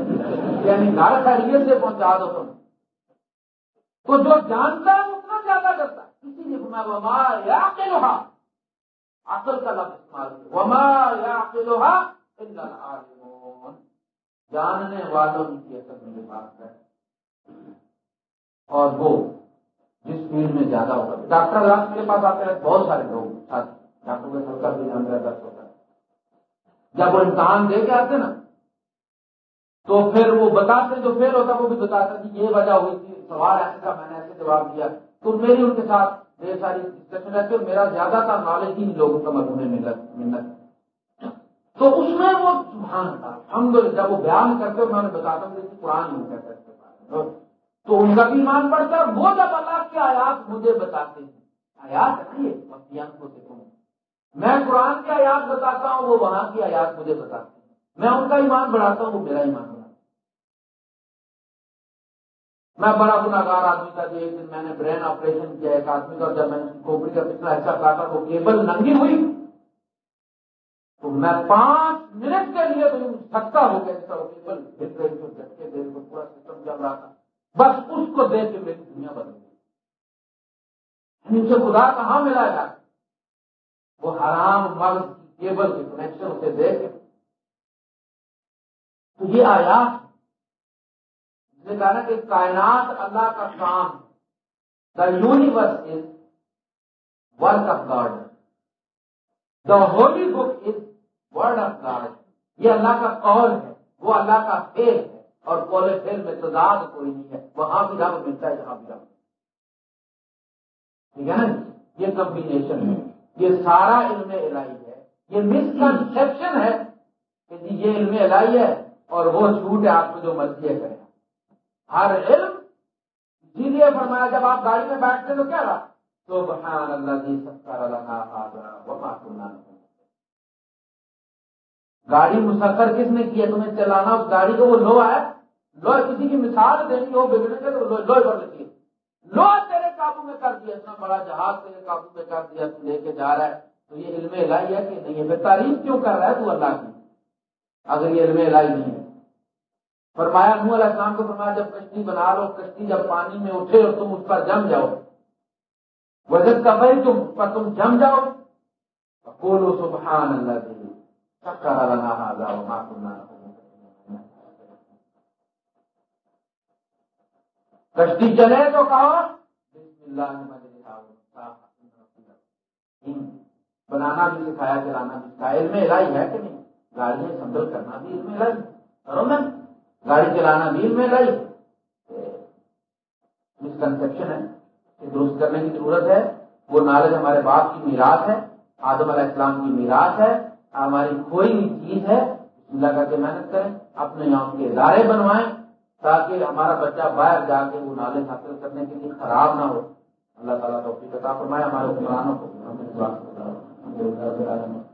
یعنی گاڑی خیریت سے پہنچا دو تم۔ تو جو جانتا ہے اتنا زیادہ کرتا ہے۔ اسی لیے میں وما یا کے لوہا اصل کا لفظ استعمال وما یا کے لوہا جاننے والوں کی اصل میں بات ہے۔ اور وہ جس فیلڈ میں زیادہ ہوگا ڈاکٹر علاج کے پاس آتے ہیں، بہت سارے لوگ ڈاکٹر کے سرکار بھی جانتا درد ہوتا ہے۔ جب وہ امتحان دے کے آتے نا، تو پھر وہ بتاتے، جو فیل ہوتا وہ بھی بتاتے کہ یہ وجہ ہوئی تھی، سوال ایسے کا میں نے ایسے جواب دیا۔ تو میری ان کے ساتھ ڈھیر ساری ڈسکشن رہتی اور میرا زیادہ تر نالج ہی لوگوں کا مجموعے میں محنت تو اس میں وہ سبحان تھا ہم جب وہ بیان کرتے میں انہیں بتاتا ہوں کہ قرآن نہیں کہتے تو ان کا بھی ایمان پڑتا ہے وہ جب اللہ کے آیات مجھے بتاتے ہیں، آیات ہے کو دیکھوں میں قرآن کے آیات بتاتا ہوں، وہ وہاں کی آیات مجھے بتاتے ہیں۔ میں ان کا ایمان بڑھاتا ہوں، وہ میرا ایمان بڑھاتا ہوں میں بڑا گناگار آدمی تھا جو ایک دن میں نے برین آپریشن کیا ایک آدمی کا جب میں نے کھوپڑی کا پچھلا ایسا اچھا کاٹا وہ کیبل ننگی ہوئی۔ تو میں پانچ منٹ کے لیے تو تھکا ہو گیا اس کا کیبل ہٹ رہی تو جھٹکے دے تو پورا سسٹم چل رہا تھا۔ بس اس کو دیکھ کے میری دنیا بدل گئی۔ یعنی اسے خدا کہاں ملا جا وہ حرام مرض کی کیبل کے کنیکشن اسے دیکھ تو یہ آیا نے کہا نا کہ کائنات اللہ کا کام the universe is work of God the holy book is word of God یہ اللہ کا قول ہے، وہ اللہ کا فیل ہے۔ اور پولے فیل میں تضاد کوئی نہیں ہے۔ وہاں بھی رب ملتا ہے، جہاں بھی رب ٹھیک ہے نا؟ یہ کمبینیشن ہے۔ یہ سارا علم الہی ہے۔ یہ مسکنسپشن ہے کہ جی یہ علم الہی ہے اور وہ جھوٹ ہے، آپ کو جو مرضی ہے ہر علم جی لیے فرمایا، جب آپ گاڑی میں بیٹھتے تو کیا رہا؟ تو بحان اللہ جی سب کا گاڑی مسافر کس نے کیا تمہیں چلانا، اس گاڑی کو وہ لو ہے۔ لوہے کسی کی مثال دینی ہو بگڑے گے تو لوہے پر لکھی لوہے تیرے قابو میں کر دیا، اتنا بڑا جہاز تیرے قابو میں کر دیا، تو لے کے جا رہا ہے۔ تو یہ علم الہی ہے کہ نہیں ہے؟ تعریف کیوں کر رہا ہے تو اللہ کی؟ اگر یہ علم الہی نہیں ہے۔ فرمایا نو علیہ السلام کو فرمایا، جب کشتی بنا لو، کشتی جب پانی میں اٹھے اور تم اس پر جم جاؤ۔ وجد کا بھائی تم پر تم جم جاؤ۔ بولو سبحان اللہ جی سکا لنا جاؤ کشتی چلے تو کہو، بسم اللہ بنانا بھی سکھایا چلانا بھی سکھایا۔ علم الہی ہے کہ نہیں؟ گاڑی میں سنبھل کرنا بھی علم الہی۔ کرو میں گاڑی چلانا بھی علم الہی۔ مسکنسپشن ہے درست کرنے کی ضرورت ہے۔ وہ نالج ہمارے باپ کی میراث ہے۔ آدم علیہ السلام کی میراث ہے۔ ہماری کوئی بھی چیز ہے اللہ کر کے محنت کریں۔ اپنے یہاں کے ادارے بنوائیں۔ تاکہ ہمارا بچہ باہر جا کے وہ نالج حاصل کرنے کے لیے خراب نہ ہو۔ اللہ تعالیٰ توفیق عطا فرمائے، ہمارے حکمرانوں کو۔